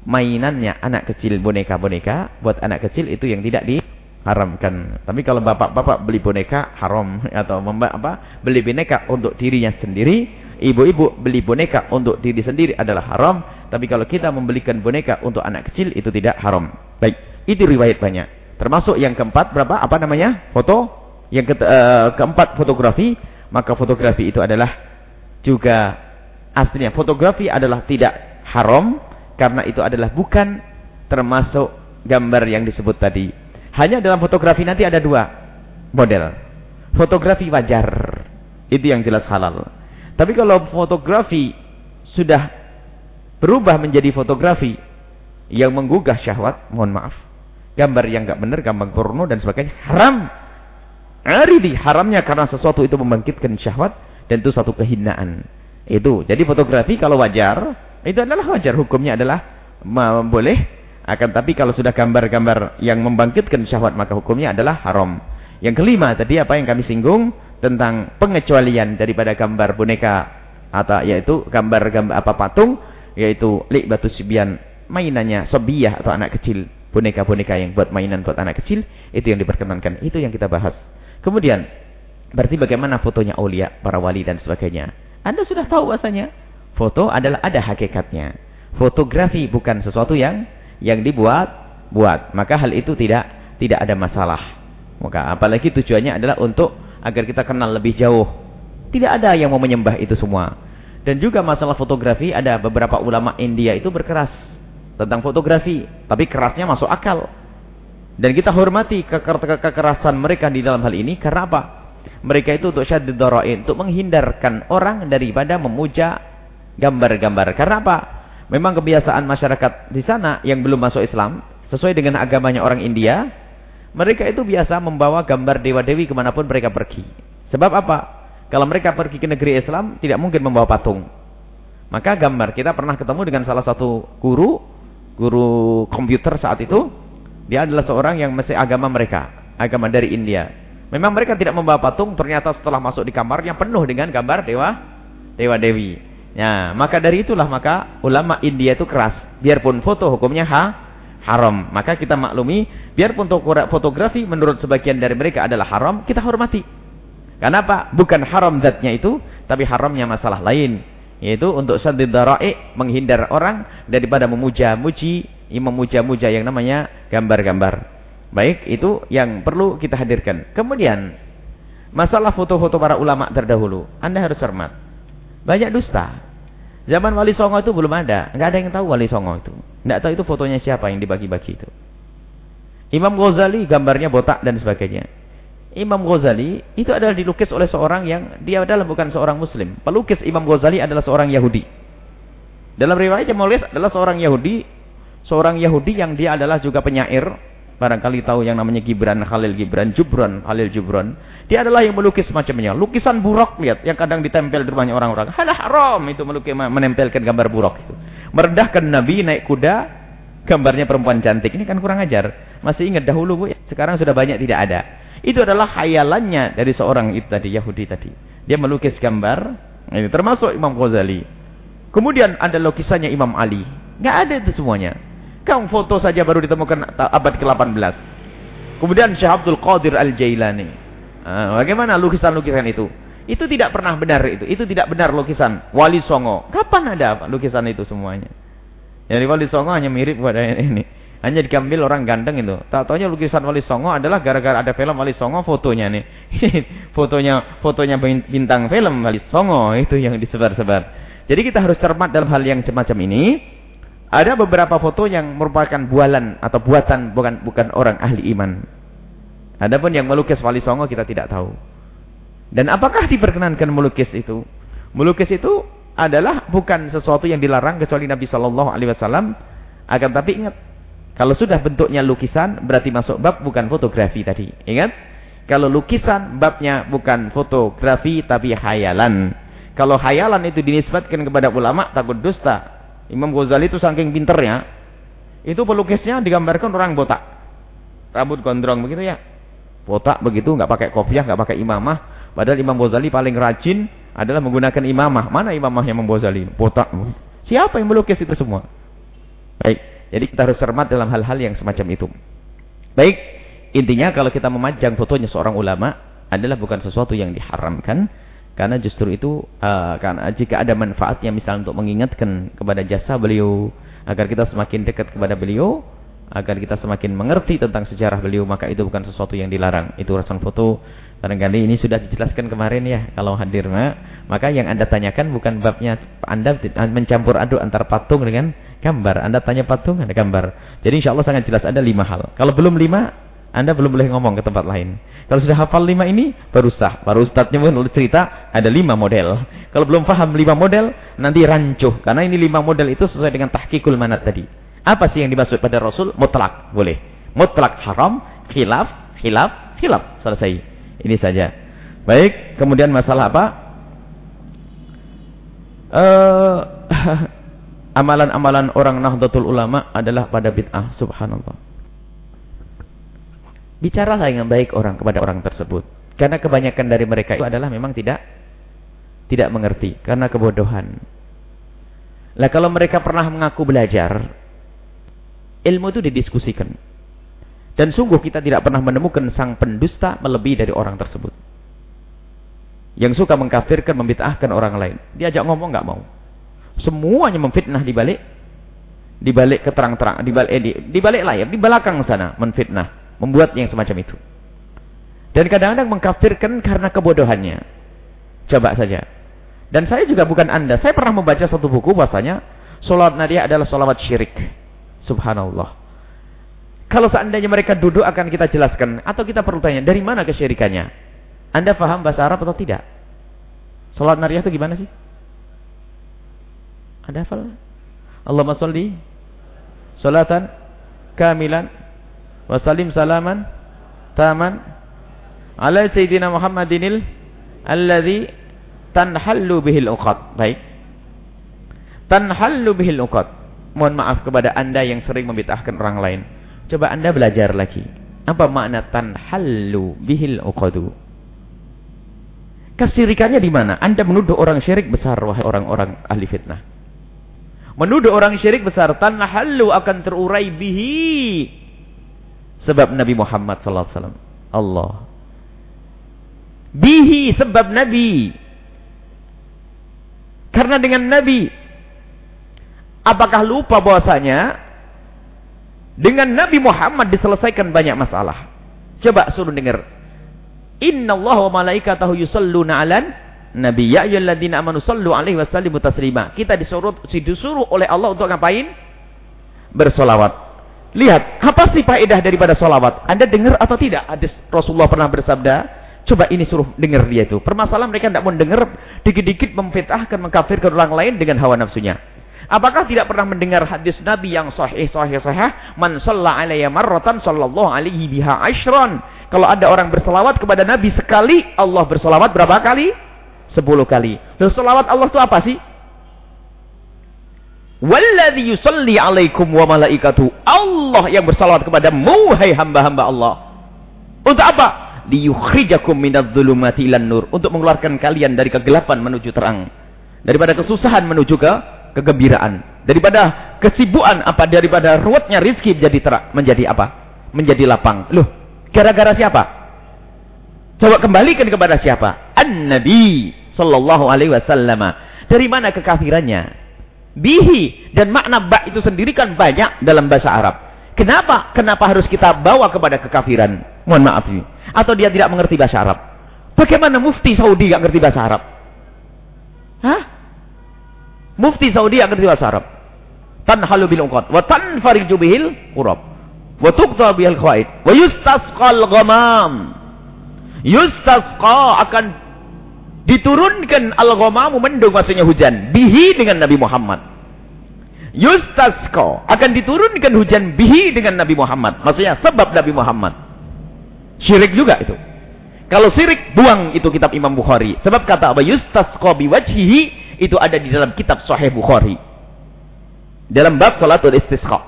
mainannya anak kecil boneka-boneka buat anak kecil itu yang tidak di haramkan. Tapi kalau bapak-bapak beli boneka haram atau apa beli boneka untuk dirinya sendiri, ibu-ibu beli boneka untuk diri sendiri adalah haram. Tapi kalau kita membelikan boneka untuk anak kecil itu tidak haram. Baik, itu riwayat banyak. Termasuk yang keempat berapa? Apa namanya? Foto Yang ke, uh, keempat fotografi, maka fotografi itu adalah juga aslinya fotografi adalah tidak haram karena itu adalah bukan termasuk gambar yang disebut tadi. Hanya dalam fotografi nanti ada dua model. Fotografi wajar. Itu yang jelas halal. Tapi kalau fotografi sudah berubah menjadi fotografi yang menggugah syahwat, mohon maaf. Gambar yang enggak benar, gambar porno dan sebagainya haram. Aridi haramnya karena sesuatu itu membangkitkan syahwat dan itu satu kehinaan. Itu. Jadi fotografi kalau wajar, itu adalah wajar. Hukumnya adalah boleh akan tapi kalau sudah gambar-gambar yang membangkitkan syahwat maka hukumnya adalah haram. Yang kelima tadi apa yang kami singgung tentang pengecualian daripada gambar boneka atau yaitu gambar-gambar apa patung yaitu lik batu sibian mainannya sobiyah atau anak kecil boneka-boneka yang buat mainan buat anak kecil itu yang diperkenankan itu yang kita bahas. Kemudian berarti bagaimana fotonya aulia para wali dan sebagainya? Anda sudah tahu bahasanya foto adalah ada hakikatnya. Fotografi bukan sesuatu yang yang dibuat buat. Maka hal itu tidak tidak ada masalah. Maka apalagi tujuannya adalah untuk agar kita kenal lebih jauh. Tidak ada yang mau menyembah itu semua. Dan juga masalah fotografi ada beberapa ulama India itu berkeras tentang fotografi tapi kerasnya masuk akal. Dan kita hormati kekerasan mereka di dalam hal ini karena apa? Mereka itu untuk syaddid untuk menghindarkan orang daripada memuja gambar-gambar. Karena apa Memang kebiasaan masyarakat di sana yang belum masuk Islam, sesuai dengan agamanya orang India, mereka itu biasa membawa gambar dewa-dewi ke mana pun mereka pergi. Sebab apa? Kalau mereka pergi ke negeri Islam, tidak mungkin membawa patung. Maka gambar, kita pernah ketemu dengan salah satu guru, guru komputer saat itu, dia adalah seorang yang masih agama mereka, agama dari India. Memang mereka tidak membawa patung, ternyata setelah masuk di kamarnya penuh dengan gambar dewa, dewa-dewi. Ya, maka dari itulah maka ulama India itu keras. Biarpun foto hukumnya ha, haram. Maka kita maklumi, biarpun fotografi menurut sebagian dari mereka adalah haram, kita hormati. Kenapa? Bukan haram zatnya itu, tapi haramnya masalah lain. Yaitu untuk sadid dara'i, menghindar orang daripada memuja-muji, memuja-muja yang namanya gambar-gambar. Baik, itu yang perlu kita hadirkan. Kemudian, masalah foto-foto para ulama terdahulu. Anda harus hormat. Banyak dusta. Zaman Wali Songo itu belum ada. Nggak ada yang tahu Wali Songo itu. Nggak tahu itu fotonya siapa yang dibagi-bagi itu. Imam Ghazali gambarnya botak dan sebagainya. Imam Ghazali itu adalah dilukis oleh seorang yang dia adalah bukan seorang muslim. Pelukis Imam Ghazali adalah seorang Yahudi. Dalam riwayat yang adalah seorang Yahudi, seorang Yahudi yang dia adalah juga penyair barangkali tahu yang namanya Gibran Khalil Gibran Jubran Khalil Jubran dia adalah yang melukis macamnya. Lukisan buruk lihat yang kadang ditempel di rumahnya orang-orang. Halah haram. Itu melukis menempelkan gambar buruk itu. Merendahkan Nabi naik kuda gambarnya perempuan cantik. Ini kan kurang ajar. Masih ingat dahulu Bu? Sekarang sudah banyak tidak ada. Itu adalah khayalannya dari seorang itu tadi Yahudi tadi. Dia melukis gambar ini termasuk Imam Ghazali. Kemudian ada lukisannya Imam Ali. Nggak ada itu semuanya Kang foto saja baru ditemukan abad ke-18. Kemudian Syekh Abdul Qadir Al-Jailani. Nah, bagaimana lukisan-lukisan itu? Itu tidak pernah benar itu. Itu tidak benar lukisan Wali Songo. Kapan ada lukisan itu semuanya? Jadi Wali Songo hanya mirip pada ini. Hanya diambil orang ganteng itu. Tak taunya lukisan Wali Songo adalah gara-gara ada film Wali Songo fotonya nih. fotonya fotonya bintang film Wali Songo itu yang disebar-sebar. Jadi kita harus cermat dalam hal yang semacam ini ada beberapa foto yang merupakan bualan atau buatan bukan bukan orang ahli iman. Adapun yang melukis Wali Songo kita tidak tahu. Dan apakah diperkenankan melukis itu? Melukis itu adalah bukan sesuatu yang dilarang kecuali Nabi Shallallahu Alaihi Wasallam. Akan tapi ingat, kalau sudah bentuknya lukisan berarti masuk bab bukan fotografi tadi. Ingat, kalau lukisan babnya bukan fotografi tapi hayalan. Kalau hayalan itu dinisbatkan kepada ulama takut dusta. Imam Ghazali itu saking pinternya, itu pelukisnya digambarkan orang botak. Rambut gondrong begitu ya. Botak begitu, nggak pakai kopiah, nggak pakai imamah. Padahal Imam Ghazali paling rajin adalah menggunakan imamah. Mana imamahnya Imam Ghazali? Botak. Siapa yang melukis itu semua? Baik. Jadi kita harus cermat dalam hal-hal yang semacam itu. Baik. Intinya kalau kita memajang fotonya seorang ulama adalah bukan sesuatu yang diharamkan karena justru itu uh, karena jika ada manfaatnya misalnya untuk mengingatkan kepada jasa beliau agar kita semakin dekat kepada beliau agar kita semakin mengerti tentang sejarah beliau maka itu bukan sesuatu yang dilarang. Itu urusan foto. Barangkali ini sudah dijelaskan kemarin ya kalau hadir maka yang anda tanyakan bukan babnya anda mencampur aduk antara patung dengan gambar. Anda tanya patung ada gambar. Jadi insya Allah sangat jelas ada lima hal. Kalau belum lima anda belum boleh ngomong ke tempat lain kalau sudah hafal lima ini baru sah baru ustadznya pun cerita ada lima model kalau belum paham lima model nanti rancuh karena ini lima model itu sesuai dengan tahkikul manat tadi apa sih yang dimaksud pada Rasul? Mutlak. Boleh. Mutlak haram, khilaf, khilaf, khilaf. Selesai. Ini saja. Baik. Kemudian masalah apa? Uh, Amalan-amalan orang Nahdlatul Ulama adalah pada bid'ah. Subhanallah. Bicaralah dengan baik orang kepada orang tersebut. Karena kebanyakan dari mereka itu adalah memang tidak tidak mengerti karena kebodohan. Lah kalau mereka pernah mengaku belajar, ilmu itu didiskusikan. Dan sungguh kita tidak pernah menemukan sang pendusta melebihi dari orang tersebut. Yang suka mengkafirkan, membid'ahkan orang lain. Diajak ngomong nggak mau. Semuanya memfitnah di balik di balik keterang-terang, di balik eh, di, layar, di belakang sana menfitnah, membuat yang semacam itu. Dan kadang-kadang mengkafirkan karena kebodohannya. Coba saja. Dan saya juga bukan Anda. Saya pernah membaca satu buku bahasanya Salat Nabi adalah salawat syirik. Subhanallah. Kalau seandainya mereka duduk akan kita jelaskan. Atau kita perlu tanya, dari mana kesyirikannya? Anda paham bahasa Arab atau tidak? Salat nariyah itu gimana sih? Ada hafal? Allahumma salli salatan kamilan wa salim salaman taman ala sayyidina Muhammadinil alladhi tanhallu bihil uqad. Baik. Tanhallu bihil uqad mohon maaf kepada anda yang sering membitahkan orang lain. Coba anda belajar lagi. Apa makna tanhallu bihil uqadu? Kesirikannya di mana? Anda menuduh orang syirik besar wahai orang-orang ahli fitnah. Menuduh orang syirik besar tanhallu akan terurai bihi sebab Nabi Muhammad sallallahu alaihi wasallam. Allah. Bihi sebab Nabi. Karena dengan Nabi Apakah lupa bahwasanya dengan Nabi Muhammad diselesaikan banyak masalah? Coba suruh dengar. Inna Allah wa malaikatahu yusalluna 'alan nabi ya ayyuhalladzina amanu sallu alaihi wasallimu taslima. Kita disuruh disuruh oleh Allah untuk ngapain? Bersolawat. Lihat, apa sih faedah daripada solawat? Anda dengar atau tidak? Hadis Rasulullah pernah bersabda, coba ini suruh dengar dia itu. Permasalahan mereka tidak mau dengar, dikit-dikit memfitahkan, mengkafirkan orang lain dengan hawa nafsunya. Apakah tidak pernah mendengar hadis Nabi yang sahih sahih sahih? Man shalla alayya marratan sallallahu alaihi biha ashran. Kalau ada orang berselawat kepada Nabi sekali, Allah berselawat berapa kali? Sepuluh kali. Terus selawat Allah itu apa sih? Walladhi yusalli alaikum wa malaikatu. Allah yang bersalawat kepadamu, hai hamba-hamba Allah. Untuk apa? Liyukhrijakum minadh-dhulumati ilan nur. Untuk mengeluarkan kalian dari kegelapan menuju terang. Daripada kesusahan menuju ke kegembiraan. Daripada kesibukan apa daripada ruwetnya rizki menjadi terak, menjadi apa? Menjadi lapang. Loh, gara-gara siapa? Coba kembalikan kepada siapa? An-Nabi sallallahu alaihi wasallam. Dari mana kekafirannya? Bihi dan makna ba itu sendiri kan banyak dalam bahasa Arab. Kenapa? Kenapa harus kita bawa kepada kekafiran? Mohon maaf ini. Atau dia tidak mengerti bahasa Arab? Bagaimana mufti Saudi tidak mengerti bahasa Arab? Hah? Mufti Saudi akan bahasa Arab. Tanhalu bil uqad wa tanfariju bihil qurab wa tuqta bihil khawaid wa yustasqal ghamam. Yustasqa akan diturunkan al-ghamamu mendung maksudnya hujan bihi dengan Nabi Muhammad. Yustasqa akan diturunkan hujan bihi dengan Nabi Muhammad. Maksudnya sebab Nabi Muhammad. Syirik juga itu. Kalau syirik buang itu kitab Imam Bukhari. Sebab kata apa? Yustasqa biwajhihi itu ada di dalam kitab Sahih Bukhari. Dalam bab salatul istisqa.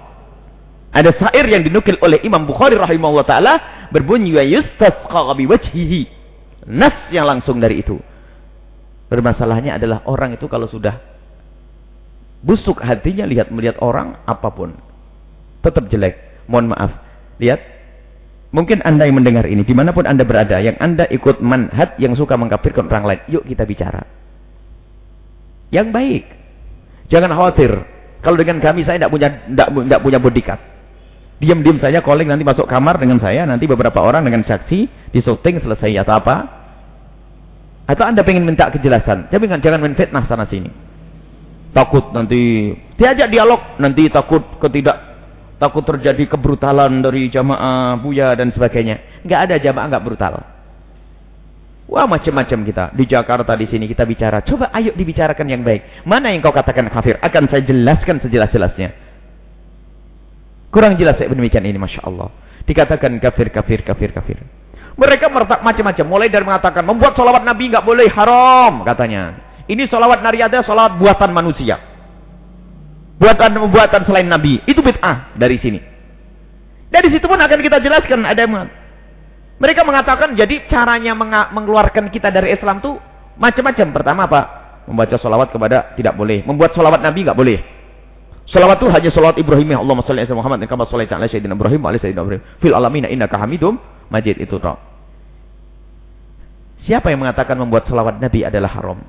Ada syair yang dinukil oleh Imam Bukhari rahimahullah taala berbunyi wa yustasqa bi wajhihi. Nas yang langsung dari itu. Bermasalahnya adalah orang itu kalau sudah busuk hatinya lihat melihat orang apa pun tetap jelek. Mohon maaf. Lihat Mungkin anda yang mendengar ini, di mana pun anda berada, yang anda ikut manhat yang suka mengkafirkan orang lain, yuk kita bicara yang baik. Jangan khawatir. Kalau dengan kami saya tidak punya tidak, tidak punya bodyguard. Diam-diam saja calling nanti masuk kamar dengan saya, nanti beberapa orang dengan saksi, di syuting selesai atau apa. Atau Anda pengen minta kejelasan, tapi jangan main fitnah sana sini. Takut nanti diajak dialog, nanti takut ketidak takut terjadi kebrutalan dari jamaah buya dan sebagainya. Enggak ada jamaah enggak brutal. Wah macam-macam kita di Jakarta di sini kita bicara. Coba ayo dibicarakan yang baik. Mana yang kau katakan kafir? Akan saya jelaskan sejelas-jelasnya. Kurang jelas saya demikian ini, masya Allah. Dikatakan kafir, kafir, kafir, kafir. Mereka macam-macam. Mulai dari mengatakan membuat solawat Nabi nggak boleh haram, katanya. Ini solawat nariyada, solawat buatan manusia. Buatan buatan selain Nabi. Itu bid'ah dari sini. Dari situ pun akan kita jelaskan ada yang mereka mengatakan jadi caranya mengeluarkan kita dari Islam tuh macam-macam. Pertama apa? Membaca solawat kepada tidak boleh. Membuat solawat Nabi nggak boleh. Salawat itu hanya salawat Ibrahimiyah. Allahumma salli ala Muhammad kama shallaita ala sayyidina Ibrahim wa ala sayyidina Ibrahim fil alamin innaka Hamidum Majid itu toh. Siapa yang mengatakan membuat salawat Nabi adalah haram?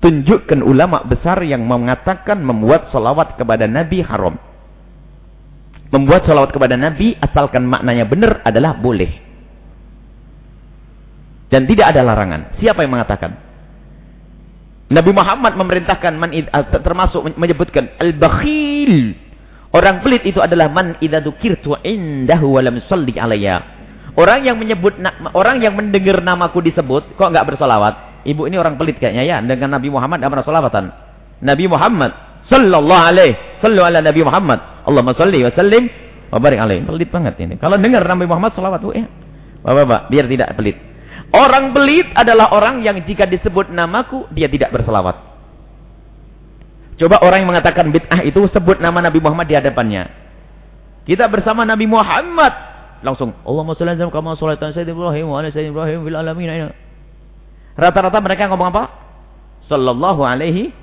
Tunjukkan ulama besar yang mengatakan membuat salawat kepada Nabi haram. Membuat salawat kepada Nabi asalkan maknanya benar adalah boleh. Dan tidak ada larangan. Siapa yang mengatakan? Nabi Muhammad memerintahkan ah, termasuk menyebutkan al-bakhil. Orang pelit itu adalah man idza dzukirtu indahu wa lam alayya. Orang yang menyebut orang yang mendengar namaku disebut kok enggak bersolawat. Ibu ini orang pelit kayaknya ya dengan Nabi Muhammad enggak pernah. Nabi Muhammad sallallahu alaihi sallu ala Nabi Muhammad. Allahumma salli wa sallim wa barik alaihi. Pelit banget ini. Kalau dengar Nabi Muhammad salawat oh ya. Bapak-bapak, biar tidak pelit. Orang belit adalah orang yang jika disebut namaku, dia tidak berselawat. Coba orang yang mengatakan bid'ah itu sebut nama Nabi Muhammad di hadapannya. Kita bersama Nabi Muhammad. Langsung, Allahumma salli ala kama sayyidina Ibrahim wa sayyidina Ibrahim fil alamin. Rata-rata mereka ngomong apa? Sallallahu alaihi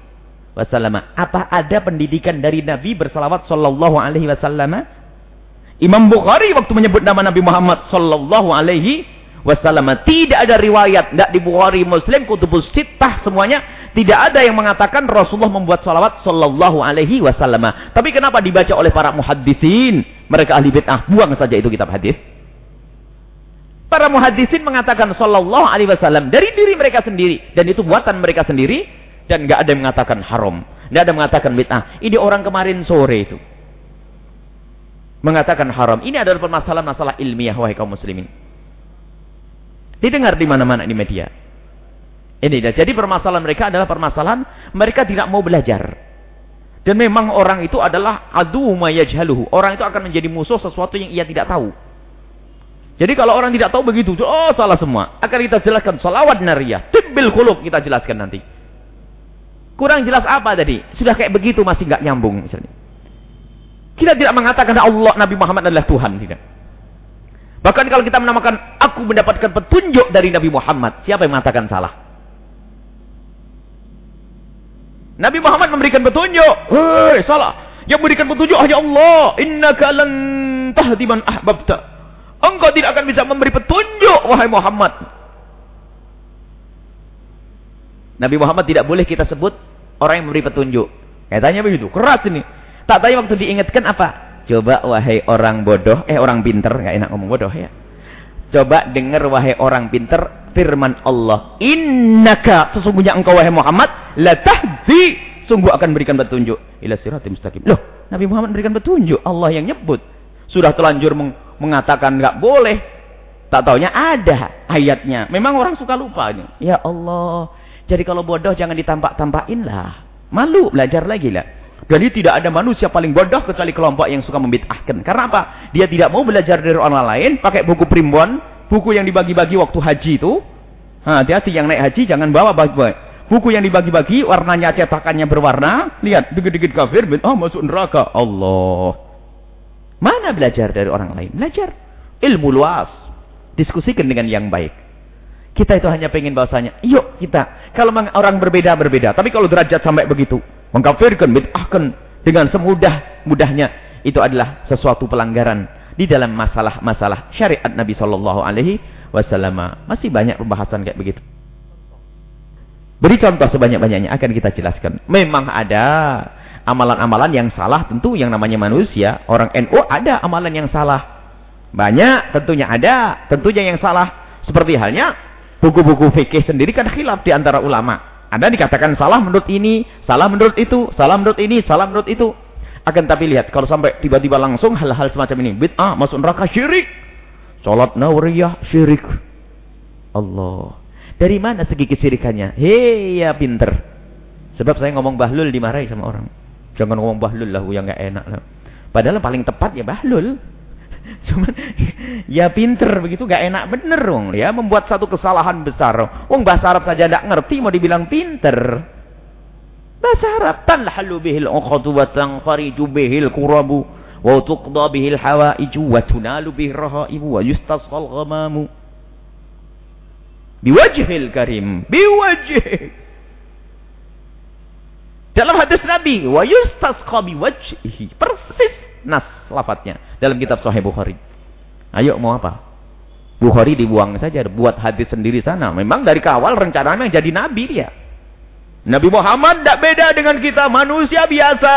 wasallam. Apa ada pendidikan dari Nabi bersalawat sallallahu alaihi wasallam? Imam Bukhari waktu menyebut nama Nabi Muhammad sallallahu alaihi wasallam. Tidak ada riwayat, tidak di Bukhari Muslim, kutubus sittah semuanya tidak ada yang mengatakan Rasulullah membuat salawat sallallahu alaihi wasallam. Tapi kenapa dibaca oleh para muhaddisin? Mereka ahli bid'ah, buang saja itu kitab hadis. Para muhaddisin mengatakan sallallahu alaihi wasallam dari diri mereka sendiri dan itu buatan mereka sendiri dan nggak ada yang mengatakan haram, nggak ada yang mengatakan bid'ah. Ini orang kemarin sore itu mengatakan haram. Ini adalah permasalahan masalah ilmiah wahai kaum muslimin. Didengar di mana-mana di media. Ini jadi permasalahan mereka adalah permasalahan mereka tidak mau belajar. Dan memang orang itu adalah adu mayajhaluhu. Orang itu akan menjadi musuh sesuatu yang ia tidak tahu. Jadi kalau orang tidak tahu begitu, oh salah semua. Akan kita jelaskan salawat nariyah, tibbil qulub kita jelaskan nanti. Kurang jelas apa tadi? Sudah kayak begitu masih nggak nyambung misalnya. Kita tidak mengatakan Allah Nabi Muhammad adalah Tuhan, tidak. Bahkan kalau kita menamakan aku mendapatkan petunjuk dari Nabi Muhammad, siapa yang mengatakan salah? Nabi Muhammad memberikan petunjuk. Hei, salah. Yang memberikan petunjuk hanya Allah. Innaka lan tahdi man ahbabta. Engkau tidak akan bisa memberi petunjuk wahai Muhammad. Nabi Muhammad tidak boleh kita sebut orang yang memberi petunjuk. Katanya begitu, keras ini. Tak tanya waktu diingatkan apa? Coba wahai orang bodoh, eh orang pinter, nggak enak ngomong bodoh ya. Coba dengar wahai orang pinter firman Allah. Innaka sesungguhnya engkau wahai Muhammad la tahdi sungguh akan berikan petunjuk ila siratim mustaqim. Loh, Nabi Muhammad berikan petunjuk, Allah yang nyebut. Sudah telanjur meng mengatakan nggak boleh. Tak taunya ada ayatnya. Memang orang suka lupa ini. Ya Allah. Jadi kalau bodoh jangan ditampak-tampakin lah. Malu belajar lagi lah. Jadi tidak ada manusia paling bodoh kecuali kelompok yang suka membid'ahkan. Karena apa? Dia tidak mau belajar dari orang lain, pakai buku primbon, buku yang dibagi-bagi waktu haji itu. Hati-hati yang naik haji jangan bawa bagi Buku yang dibagi-bagi warnanya cetakannya berwarna, lihat dikit-dikit kafir, oh masuk neraka. Allah. Mana belajar dari orang lain? Belajar ilmu luas. Diskusikan dengan yang baik. Kita itu hanya pengen bahasanya, yuk kita. Kalau orang berbeda berbeda, tapi kalau derajat sampai begitu, mengkafirkan, bid'ahkan dengan semudah mudahnya itu adalah sesuatu pelanggaran di dalam masalah-masalah syariat Nabi Shallallahu Alaihi Wasallam. Masih banyak pembahasan kayak begitu. Beri contoh sebanyak-banyaknya akan kita jelaskan. Memang ada amalan-amalan yang salah tentu yang namanya manusia. Orang NU ada amalan yang salah. Banyak tentunya ada, tentunya yang salah. Seperti halnya buku-buku fikih sendiri kan khilaf di antara ulama. Ada dikatakan salah menurut ini, salah menurut itu, salah menurut ini, salah menurut itu. Akan tapi lihat kalau sampai tiba-tiba langsung hal-hal semacam ini, bid'ah masuk neraka syirik. Salat nawriyah syirik. Allah. Dari mana segi kesirikannya? Hei ya pinter. Sebab saya ngomong bahlul dimarahi sama orang. Jangan ngomong bahlul lah yang nggak enak lah. Padahal paling tepat ya bahlul. Cuman ya pinter begitu gak enak bener dong ya membuat satu kesalahan besar. Wong bahasa Arab saja tidak ngerti mau dibilang pinter. Bahasa Arab tanhalu bihil ukhatu wa tanfariju bihil kurabu wa tuqda bihil hawaiju wa tunalu bihil rahaibu wa yustasqal ghamamu. Biwajhil karim biwajh. Dalam hadis Nabi wa yustasqa biwajhihi persis nas lafadznya dalam kitab Sahih Bukhari. Ayo mau apa? Bukhari dibuang saja buat hadis sendiri sana. Memang dari kawal rencananya jadi nabi dia Nabi Muhammad tidak beda dengan kita, manusia biasa.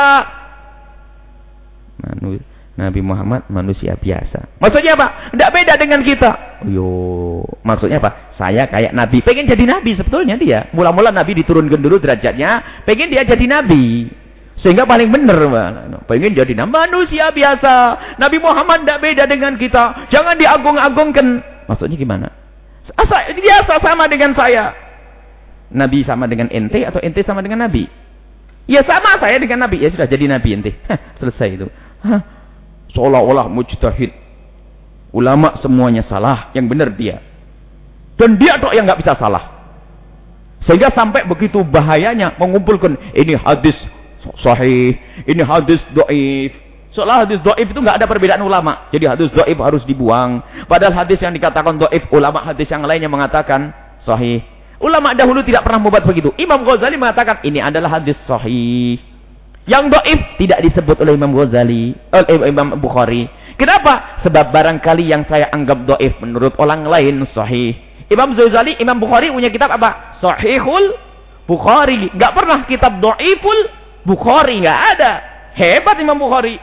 Manu Nabi Muhammad manusia biasa. Maksudnya apa? Tidak beda dengan kita. Yo, maksudnya apa? Saya kayak Nabi, pengen jadi Nabi sebetulnya dia. Mula-mula Nabi diturunkan dulu derajatnya, pengen dia jadi Nabi. Sehingga paling benar, pengen jadi Nabi. Manusia biasa. Nabi Muhammad tidak beda dengan kita. Jangan diagung-agungkan. Maksudnya gimana? Asa, biasa sama dengan saya. Nabi sama dengan ente atau ente sama dengan Nabi? Ya sama saya dengan Nabi. Ya sudah jadi Nabi ente. selesai itu. Seolah-olah mujtahid. Ulama semuanya salah. Yang benar dia. Dan dia tok yang nggak bisa salah. Sehingga sampai begitu bahayanya mengumpulkan ini hadis sahih, ini hadis doif. Seolah hadis doif itu nggak ada perbedaan ulama. Jadi hadis doif harus dibuang. Padahal hadis yang dikatakan doif, ulama hadis yang lainnya mengatakan sahih. Ulama dahulu tidak pernah membuat begitu. Imam Ghazali mengatakan ini adalah hadis sahih. Yang doif tidak disebut oleh Imam Ghazali, oleh Imam Bukhari. Kenapa? Sebab barangkali yang saya anggap doif menurut orang lain sahih. Imam Ghazali, Imam Bukhari punya kitab apa? Sahihul Bukhari. Gak pernah kitab doiful Bukhari. Gak ada. Hebat Imam Bukhari.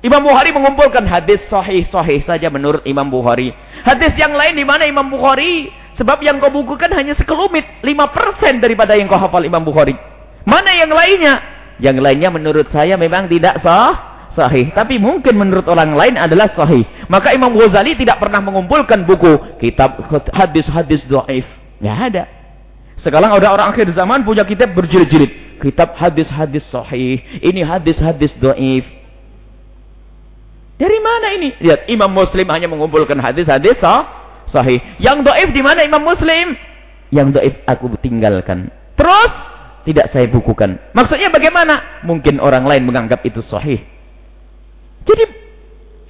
Imam Bukhari mengumpulkan hadis sahih-sahih saja menurut Imam Bukhari. Hadis yang lain di mana Imam Bukhari Sebab yang kau bukukan hanya sekelumit. 5% daripada yang kau hafal Imam Bukhari. Mana yang lainnya? Yang lainnya menurut saya memang tidak sah, sahih. Tapi mungkin menurut orang lain adalah sahih. Maka Imam Ghazali tidak pernah mengumpulkan buku kitab hadis-hadis do'if. Tidak ada. Sekarang ada orang akhir zaman punya kitab berjilid-jilid. Kitab hadis-hadis sahih. Ini hadis-hadis do'if. Dari mana ini? Lihat, Imam Muslim hanya mengumpulkan hadis-hadis sahih sahih. Yang doif di mana Imam Muslim? Yang doif aku tinggalkan. Terus tidak saya bukukan. Maksudnya bagaimana? Mungkin orang lain menganggap itu sahih. Jadi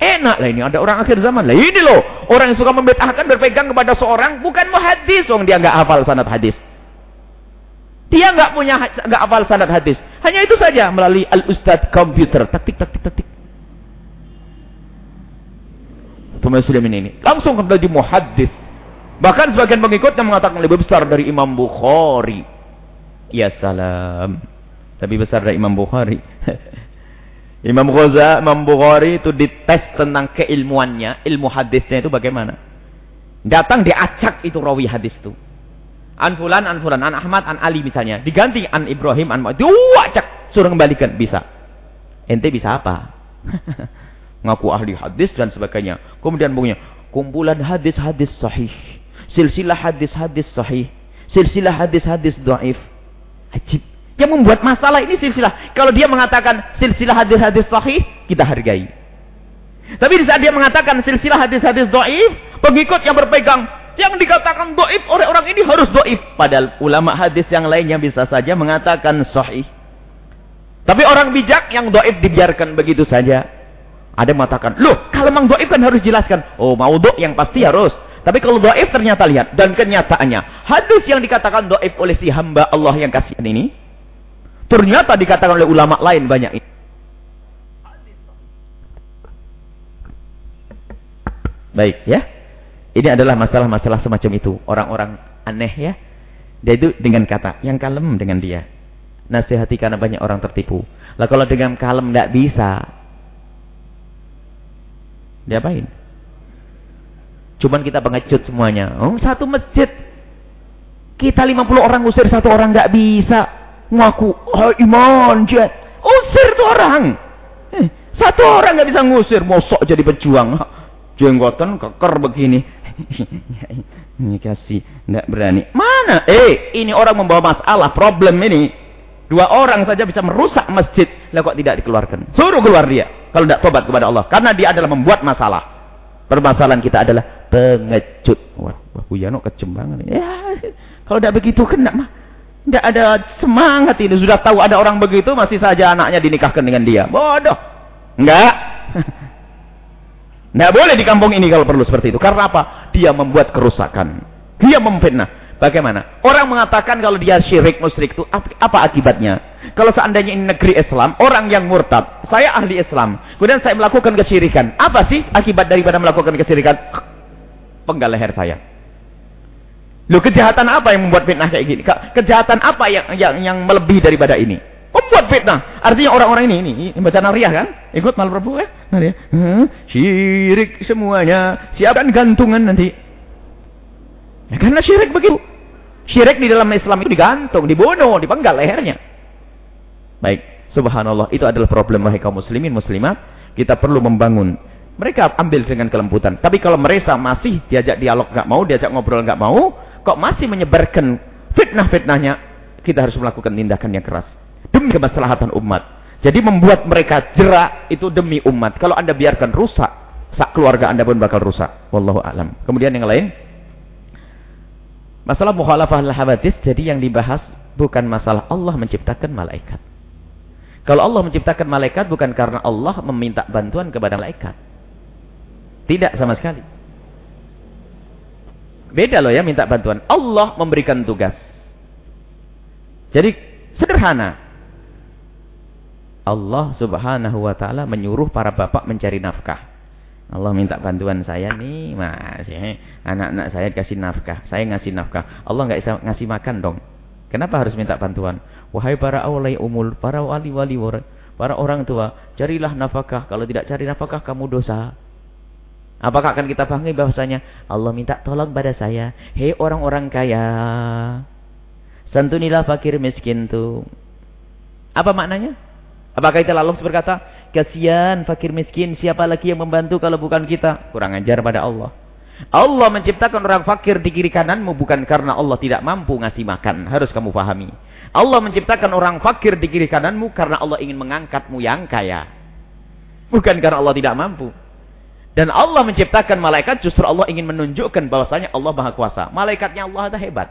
enak lah ini. Ada orang akhir zaman lah. Ini loh. Orang yang suka membetahkan berpegang kepada seorang. Bukan muhadis. Wong dia nggak hafal sanad hadis. Dia nggak punya nggak hafal sanad hadis. Hanya itu saja melalui al ustad komputer. Taktik taktik taktik. Muslimin ini. Langsung menjadi muhaddis. Bahkan sebagian pengikutnya mengatakan lebih besar dari Imam Bukhari. Ya salam. Lebih besar dari Imam Bukhari. Imam Ghaza, Imam Bukhari itu dites tentang keilmuannya, ilmu hadisnya itu bagaimana. Datang diacak itu rawi hadis itu. An fulan, an fulan, an Ahmad, an Ali misalnya. Diganti an Ibrahim, an Diwacak. Suruh kembalikan. Bisa. Ente bisa apa? ngaku ahli hadis dan sebagainya. Kemudian bukunya kumpulan hadis-hadis sahih, silsilah hadis-hadis sahih, silsilah hadis-hadis dhaif. Ajib. Yang membuat masalah ini silsilah. Kalau dia mengatakan silsilah hadis-hadis sahih, kita hargai. Tapi di saat dia mengatakan silsilah hadis-hadis dhaif, pengikut yang berpegang yang dikatakan doif oleh orang ini harus doif. Padahal ulama hadis yang lainnya bisa saja mengatakan sahih. Tapi orang bijak yang doif dibiarkan begitu saja. Ada yang mengatakan, loh kalau memang doif kan harus jelaskan. Oh mau do yang pasti harus. Tapi kalau doif ternyata lihat. Dan kenyataannya. Hadis yang dikatakan doif oleh si hamba Allah yang kasihan ini. Ternyata dikatakan oleh ulama lain banyak ini. Baik ya. Ini adalah masalah-masalah semacam itu. Orang-orang aneh ya. Dia itu dengan kata yang kalem dengan dia. Nasihati karena banyak orang tertipu. Lah kalau dengan kalem nggak bisa, diapain? Cuman kita pengecut semuanya. Oh, satu masjid. Kita 50 orang usir satu orang nggak bisa. Ngaku, oh, iman, jet. Usir tuh orang. Eh, satu orang nggak bisa ngusir. Mosok jadi pejuang. Jenggotan keker begini. ini kasih nggak berani. Mana? Eh, ini orang membawa masalah, problem ini. Dua orang saja bisa merusak masjid. Lah kok tidak dikeluarkan? Suruh keluar dia. Kalau tidak tobat kepada Allah. Karena dia adalah membuat masalah. Permasalahan kita adalah pengecut. Wah, wah Buyano kejem banget. Ya, kalau tidak begitu kena mah. Tidak ada semangat ini. Sudah tahu ada orang begitu, masih saja anaknya dinikahkan dengan dia. Bodoh. Enggak. Tidak boleh di kampung ini kalau perlu seperti itu. Karena apa? Dia membuat kerusakan. Dia memfitnah. Bagaimana? Orang mengatakan kalau dia syirik musyrik itu apa akibatnya? Kalau seandainya ini negeri Islam, orang yang murtad, saya ahli Islam, kemudian saya melakukan kesyirikan. Apa sih akibat daripada melakukan kesyirikan? Penggal leher saya. Lu kejahatan apa yang membuat fitnah kayak gini? Kejahatan apa yang yang yang melebihi daripada ini? Membuat fitnah. Artinya orang-orang ini, ini, ini baca nariah kan? Ikut malam Rabu ya? Nariah. Hmm, syirik semuanya. Siapkan gantungan nanti. Ya, karena syirik begitu. Syirik di dalam Islam itu digantung, dibunuh, dipenggal lehernya. Baik, subhanallah, itu adalah problem mereka muslimin muslimat. Kita perlu membangun. Mereka ambil dengan kelembutan. Tapi kalau mereka masih diajak dialog nggak mau, diajak ngobrol nggak mau, kok masih menyebarkan fitnah-fitnahnya, kita harus melakukan tindakan yang keras demi kemaslahatan umat. Jadi membuat mereka jerak itu demi umat. Kalau Anda biarkan rusak, sak keluarga Anda pun bakal rusak. Wallahu alam. Kemudian yang lain, Masalah mukhalafah al-hawadis jadi yang dibahas bukan masalah Allah menciptakan malaikat. Kalau Allah menciptakan malaikat bukan karena Allah meminta bantuan kepada malaikat. Tidak sama sekali. Beda loh ya minta bantuan. Allah memberikan tugas. Jadi sederhana. Allah subhanahu wa ta'ala menyuruh para bapak mencari nafkah. Allah minta bantuan saya nih, mas. Ya. Anak-anak saya kasih nafkah. Saya ngasih nafkah. Allah nggak bisa ngasih makan dong. Kenapa harus minta bantuan? Wahai para awalai umul, para wali-wali, para orang tua, carilah nafkah. Kalau tidak cari nafkah, kamu dosa. Apakah akan kita pahami bahwasanya Allah minta tolong pada saya, hei orang-orang kaya, santunilah fakir miskin tuh. Apa maknanya? Apakah itu Allah berkata, Kasihan fakir miskin, siapa lagi yang membantu kalau bukan kita? Kurang ajar pada Allah. Allah menciptakan orang fakir di kiri kananmu bukan karena Allah tidak mampu ngasih makan. Harus kamu pahami. Allah menciptakan orang fakir di kiri kananmu karena Allah ingin mengangkatmu yang kaya. Bukan karena Allah tidak mampu. Dan Allah menciptakan malaikat justru Allah ingin menunjukkan bahwasanya Allah Maha Kuasa. Malaikatnya Allah itu hebat.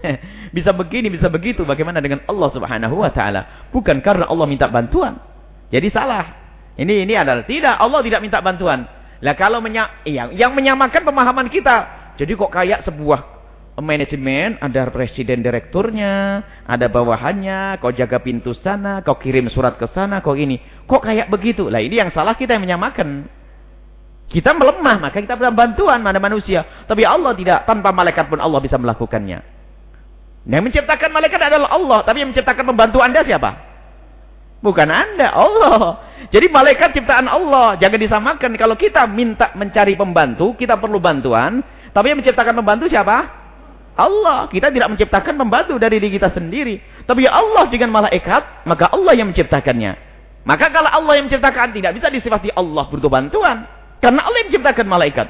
bisa begini, bisa begitu. Bagaimana dengan Allah Subhanahu wa taala? Bukan karena Allah minta bantuan. Jadi salah. Ini ini adalah tidak Allah tidak minta bantuan. Lah kalau menya, iya, yang menyamakan pemahaman kita. Jadi kok kayak sebuah manajemen, ada presiden direkturnya, ada bawahannya, kau jaga pintu sana, kau kirim surat ke sana, kau ini. Kok kayak begitu? Lah ini yang salah kita yang menyamakan. Kita melemah, maka kita perlu bantuan mana manusia. Tapi Allah tidak, tanpa malaikat pun Allah bisa melakukannya. Yang menciptakan malaikat adalah Allah, tapi yang menciptakan pembantu Anda siapa? Bukan Anda, Allah. Jadi malaikat ciptaan Allah. Jangan disamakan. Kalau kita minta mencari pembantu, kita perlu bantuan. Tapi yang menciptakan pembantu siapa? Allah. Kita tidak menciptakan pembantu dari diri kita sendiri. Tapi Allah dengan malaikat, maka Allah yang menciptakannya. Maka kalau Allah yang menciptakan, tidak bisa disifati Allah butuh bantuan. Karena Allah yang menciptakan malaikat.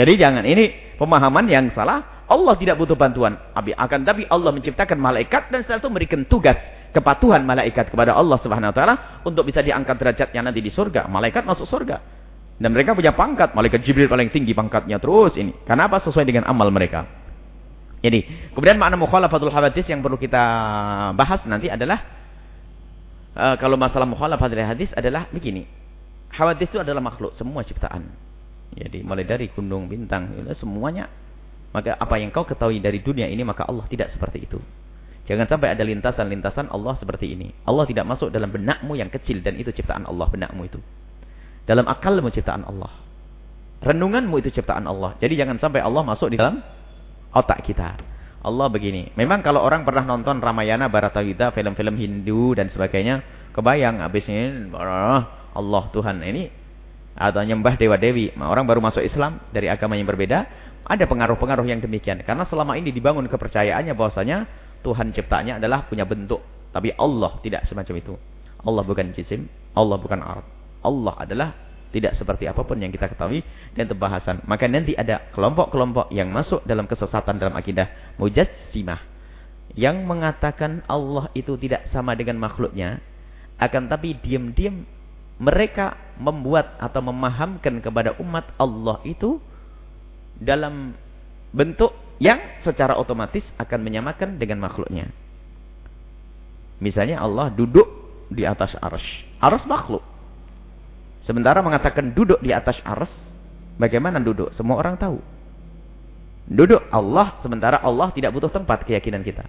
Jadi jangan. Ini pemahaman yang salah. Allah tidak butuh bantuan. Akan tapi Allah menciptakan malaikat dan setelah itu memberikan tugas kepatuhan malaikat kepada Allah Subhanahu wa taala untuk bisa diangkat derajatnya nanti di surga. Malaikat masuk surga. Dan mereka punya pangkat, malaikat Jibril paling tinggi pangkatnya terus ini. Karena apa? Sesuai dengan amal mereka. Jadi, kemudian makna mukhalafatul hadis yang perlu kita bahas nanti adalah uh, kalau masalah mukhalafatul hadis adalah begini. Hadis itu adalah makhluk, semua ciptaan. Jadi, mulai dari gunung, bintang, semuanya. Maka apa yang kau ketahui dari dunia ini maka Allah tidak seperti itu. Jangan sampai ada lintasan-lintasan Allah seperti ini. Allah tidak masuk dalam benakmu yang kecil dan itu ciptaan Allah benakmu itu. Dalam akalmu ciptaan Allah. Renunganmu itu ciptaan Allah. Jadi jangan sampai Allah masuk di dalam otak kita. Allah begini. Memang kalau orang pernah nonton Ramayana, Bharatayuddha, film-film Hindu dan sebagainya, kebayang habisnya Allah Tuhan ini atau nyembah dewa-dewi. Orang baru masuk Islam dari agama yang berbeda, ada pengaruh-pengaruh yang demikian. Karena selama ini dibangun kepercayaannya bahwasanya Tuhan ciptanya adalah punya bentuk, tapi Allah tidak semacam itu. Allah bukan jisim, Allah bukan art. Allah adalah tidak seperti apa pun yang kita ketahui dan pembahasan. Maka nanti ada kelompok-kelompok yang masuk dalam kesesatan dalam akidah mujassimah yang mengatakan Allah itu tidak sama dengan makhluknya, akan tapi diam-diam mereka membuat atau memahamkan kepada umat Allah itu dalam bentuk yang secara otomatis akan menyamakan dengan makhluknya. Misalnya Allah duduk di atas arsh. Arsh makhluk. Sementara mengatakan duduk di atas ars, bagaimana duduk? Semua orang tahu. Duduk Allah, sementara Allah tidak butuh tempat keyakinan kita.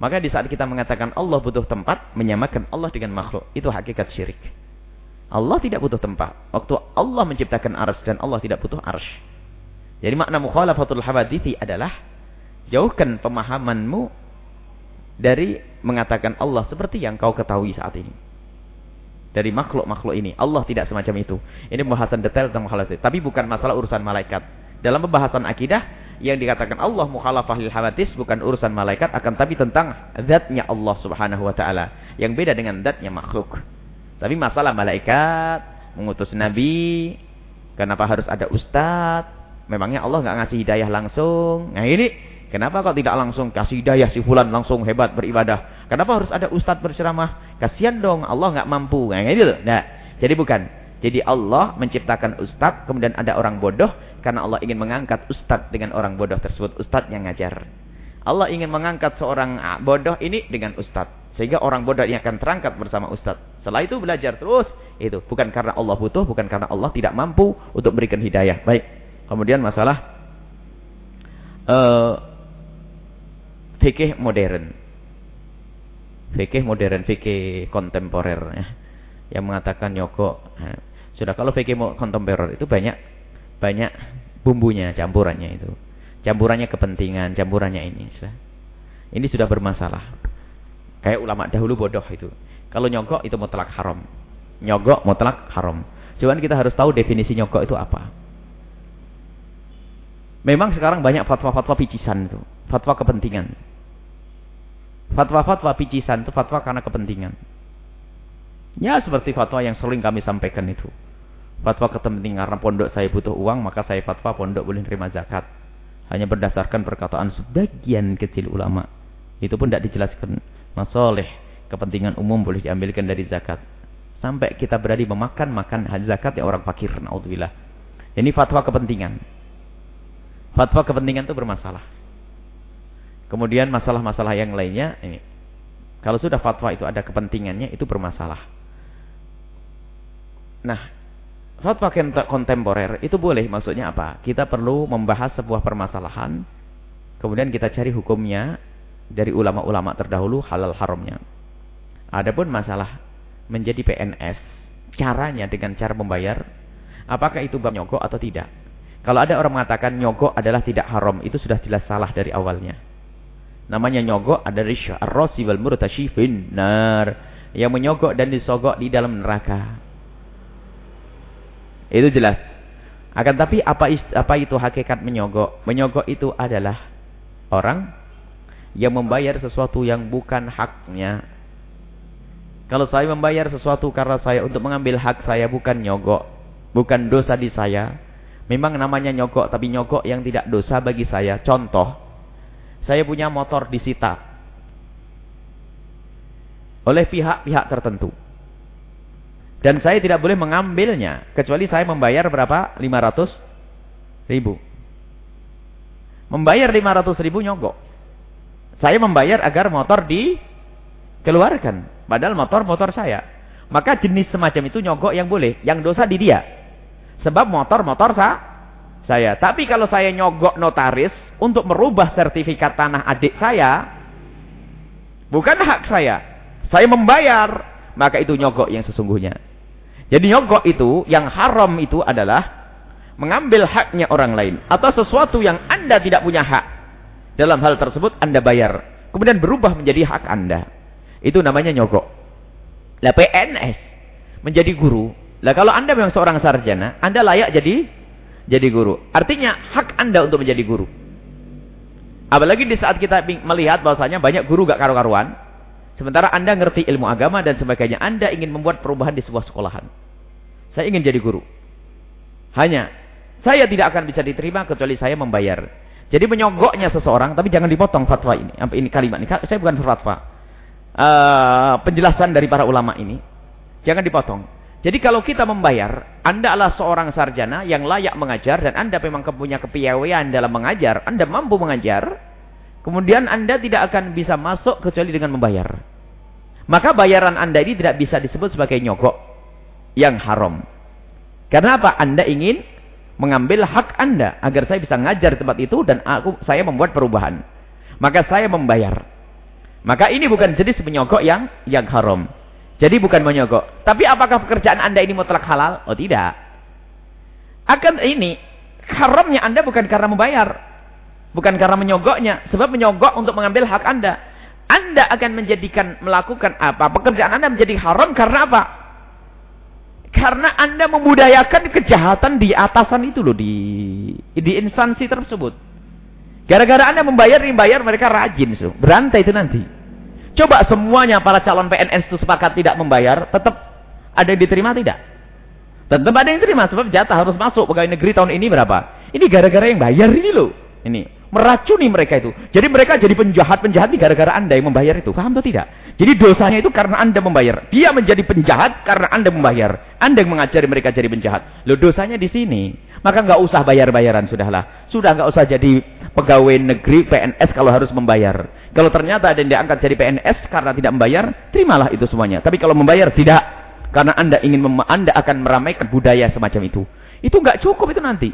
Maka di saat kita mengatakan Allah butuh tempat, menyamakan Allah dengan makhluk. Itu hakikat syirik. Allah tidak butuh tempat. Waktu Allah menciptakan ars dan Allah tidak butuh ars. Jadi makna mukhalafatul hawadithi adalah jauhkan pemahamanmu dari mengatakan Allah seperti yang kau ketahui saat ini dari makhluk-makhluk ini. Allah tidak semacam itu. Ini pembahasan detail tentang makhluk Tapi bukan masalah urusan malaikat. Dalam pembahasan akidah yang dikatakan Allah mukhalafah lil hawadis bukan urusan malaikat akan tapi tentang zatnya Allah Subhanahu wa taala yang beda dengan zatnya makhluk. Tapi masalah malaikat mengutus nabi, kenapa harus ada ustaz? Memangnya Allah nggak ngasih hidayah langsung? Nah ini Kenapa kok tidak langsung kasih hidayah si fulan langsung hebat beribadah? Kenapa harus ada ustadz berceramah? Kasihan dong, Allah nggak mampu. Nah, gitu. Nah, jadi bukan. Jadi Allah menciptakan ustadz, kemudian ada orang bodoh, karena Allah ingin mengangkat ustadz dengan orang bodoh tersebut, ustadz yang ngajar. Allah ingin mengangkat seorang ah, bodoh ini dengan ustadz. Sehingga orang bodoh ini akan terangkat bersama ustadz. Setelah itu belajar terus. Itu bukan karena Allah butuh, bukan karena Allah tidak mampu untuk berikan hidayah. Baik. Kemudian masalah uh, fikih modern. Fikih modern, fikih kontemporer ya. Yang mengatakan nyokok. Nah, sudah kalau fikih kontemporer itu banyak banyak bumbunya, campurannya itu. Campurannya kepentingan, campurannya ini. Sudah. Ini sudah bermasalah. Kayak ulama dahulu bodoh itu. Kalau nyogok itu mutlak haram. Nyogok mutlak haram. Cuman kita harus tahu definisi nyogok itu apa. Memang sekarang banyak fatwa-fatwa picisan itu. Fatwa kepentingan. Fatwa-fatwa picisan itu fatwa karena kepentingan. Ya seperti fatwa yang sering kami sampaikan itu. Fatwa kepentingan karena pondok saya butuh uang maka saya fatwa pondok boleh terima zakat. Hanya berdasarkan perkataan sebagian kecil ulama. Itu pun tidak dijelaskan. Masoleh kepentingan umum boleh diambilkan dari zakat. Sampai kita berani memakan makan zakat ya orang fakir. Naudzubillah. Ini fatwa kepentingan. Fatwa kepentingan itu bermasalah. Kemudian masalah-masalah yang lainnya ini. Kalau sudah fatwa itu ada kepentingannya itu bermasalah. Nah, fatwa kontemporer itu boleh maksudnya apa? Kita perlu membahas sebuah permasalahan kemudian kita cari hukumnya dari ulama-ulama terdahulu halal haramnya. Adapun masalah menjadi PNS, caranya dengan cara membayar, apakah itu bab nyogok atau tidak? Kalau ada orang mengatakan nyogok adalah tidak haram, itu sudah jelas salah dari awalnya. Namanya nyogok ada risya. Ar-rasi wal murtashi nar. Yang menyogok dan disogok di dalam neraka. Itu jelas. Akan tapi apa apa itu hakikat menyogok? Menyogok itu adalah orang yang membayar sesuatu yang bukan haknya. Kalau saya membayar sesuatu karena saya untuk mengambil hak saya bukan nyogok, bukan dosa di saya. Memang namanya nyogok, tapi nyogok yang tidak dosa bagi saya. Contoh, saya punya motor disita oleh pihak-pihak tertentu. Dan saya tidak boleh mengambilnya kecuali saya membayar berapa? 500 ribu. Membayar 500 ribu nyogok. Saya membayar agar motor dikeluarkan. Padahal motor motor saya. Maka jenis semacam itu nyogok yang boleh. Yang dosa di dia. Sebab motor motor sa saya. Tapi kalau saya nyogok notaris, untuk merubah sertifikat tanah adik saya, bukan hak saya. Saya membayar, maka itu nyogok yang sesungguhnya. Jadi nyogok itu, yang haram itu adalah mengambil haknya orang lain. Atau sesuatu yang anda tidak punya hak. dalam hal tersebut Anda bayar. Kemudian berubah menjadi hak Anda. Itu namanya nyogok. Lah PNS menjadi guru. Lah kalau Anda memang seorang sarjana, Anda layak jadi jadi guru. Artinya hak Anda untuk menjadi guru. Apalagi di saat kita melihat bahwasanya banyak guru gak karu-karuan. Sementara Anda ngerti ilmu agama dan sebagainya. Anda ingin membuat perubahan di sebuah sekolahan. Saya ingin jadi guru. Hanya, saya tidak akan bisa diterima kecuali saya membayar. Jadi menyogoknya seseorang, tapi jangan dipotong fatwa ini. Ini kalimat ini. Saya bukan fatwa. Uh, penjelasan dari para ulama ini. Jangan dipotong. Jadi kalau kita membayar, Anda adalah seorang sarjana yang layak mengajar dan Anda memang punya kepiawaian dalam mengajar, Anda mampu mengajar, kemudian Anda tidak akan bisa masuk kecuali dengan membayar. Maka bayaran Anda ini tidak bisa disebut sebagai nyogok yang haram. Karena apa? Anda ingin mengambil hak Anda agar saya bisa ngajar di tempat itu dan aku saya membuat perubahan. Maka saya membayar. Maka ini bukan jenis menyogok yang yang haram. Jadi bukan menyogok. Tapi apakah pekerjaan Anda ini mutlak halal? Oh tidak. Akan ini, haramnya Anda bukan karena membayar. Bukan karena menyogoknya. Sebab menyogok untuk mengambil hak Anda. Anda akan menjadikan, melakukan apa? Pekerjaan Anda menjadi haram karena apa? Karena Anda membudayakan kejahatan di atasan itu loh. Di, di instansi tersebut. Gara-gara Anda membayar, membayar mereka rajin. So. Berantai itu nanti. Coba semuanya para calon PNS itu sepakat tidak membayar, tetap ada yang diterima tidak? Tetap ada yang diterima sebab jatah harus masuk pegawai negeri tahun ini berapa? Ini gara-gara yang bayar ini loh. Ini meracuni mereka itu. Jadi mereka jadi penjahat-penjahat gara-gara Anda yang membayar itu. Paham atau tidak? Jadi dosanya itu karena Anda membayar. Dia menjadi penjahat karena Anda membayar. Anda yang mengajari mereka jadi penjahat. Loh dosanya di sini. Maka nggak usah bayar-bayaran sudahlah. Sudah nggak usah jadi pegawai negeri PNS kalau harus membayar. Kalau ternyata ada yang diangkat jadi PNS karena tidak membayar, terimalah itu semuanya. Tapi kalau membayar tidak, karena anda ingin anda akan meramaikan budaya semacam itu. Itu nggak cukup itu nanti.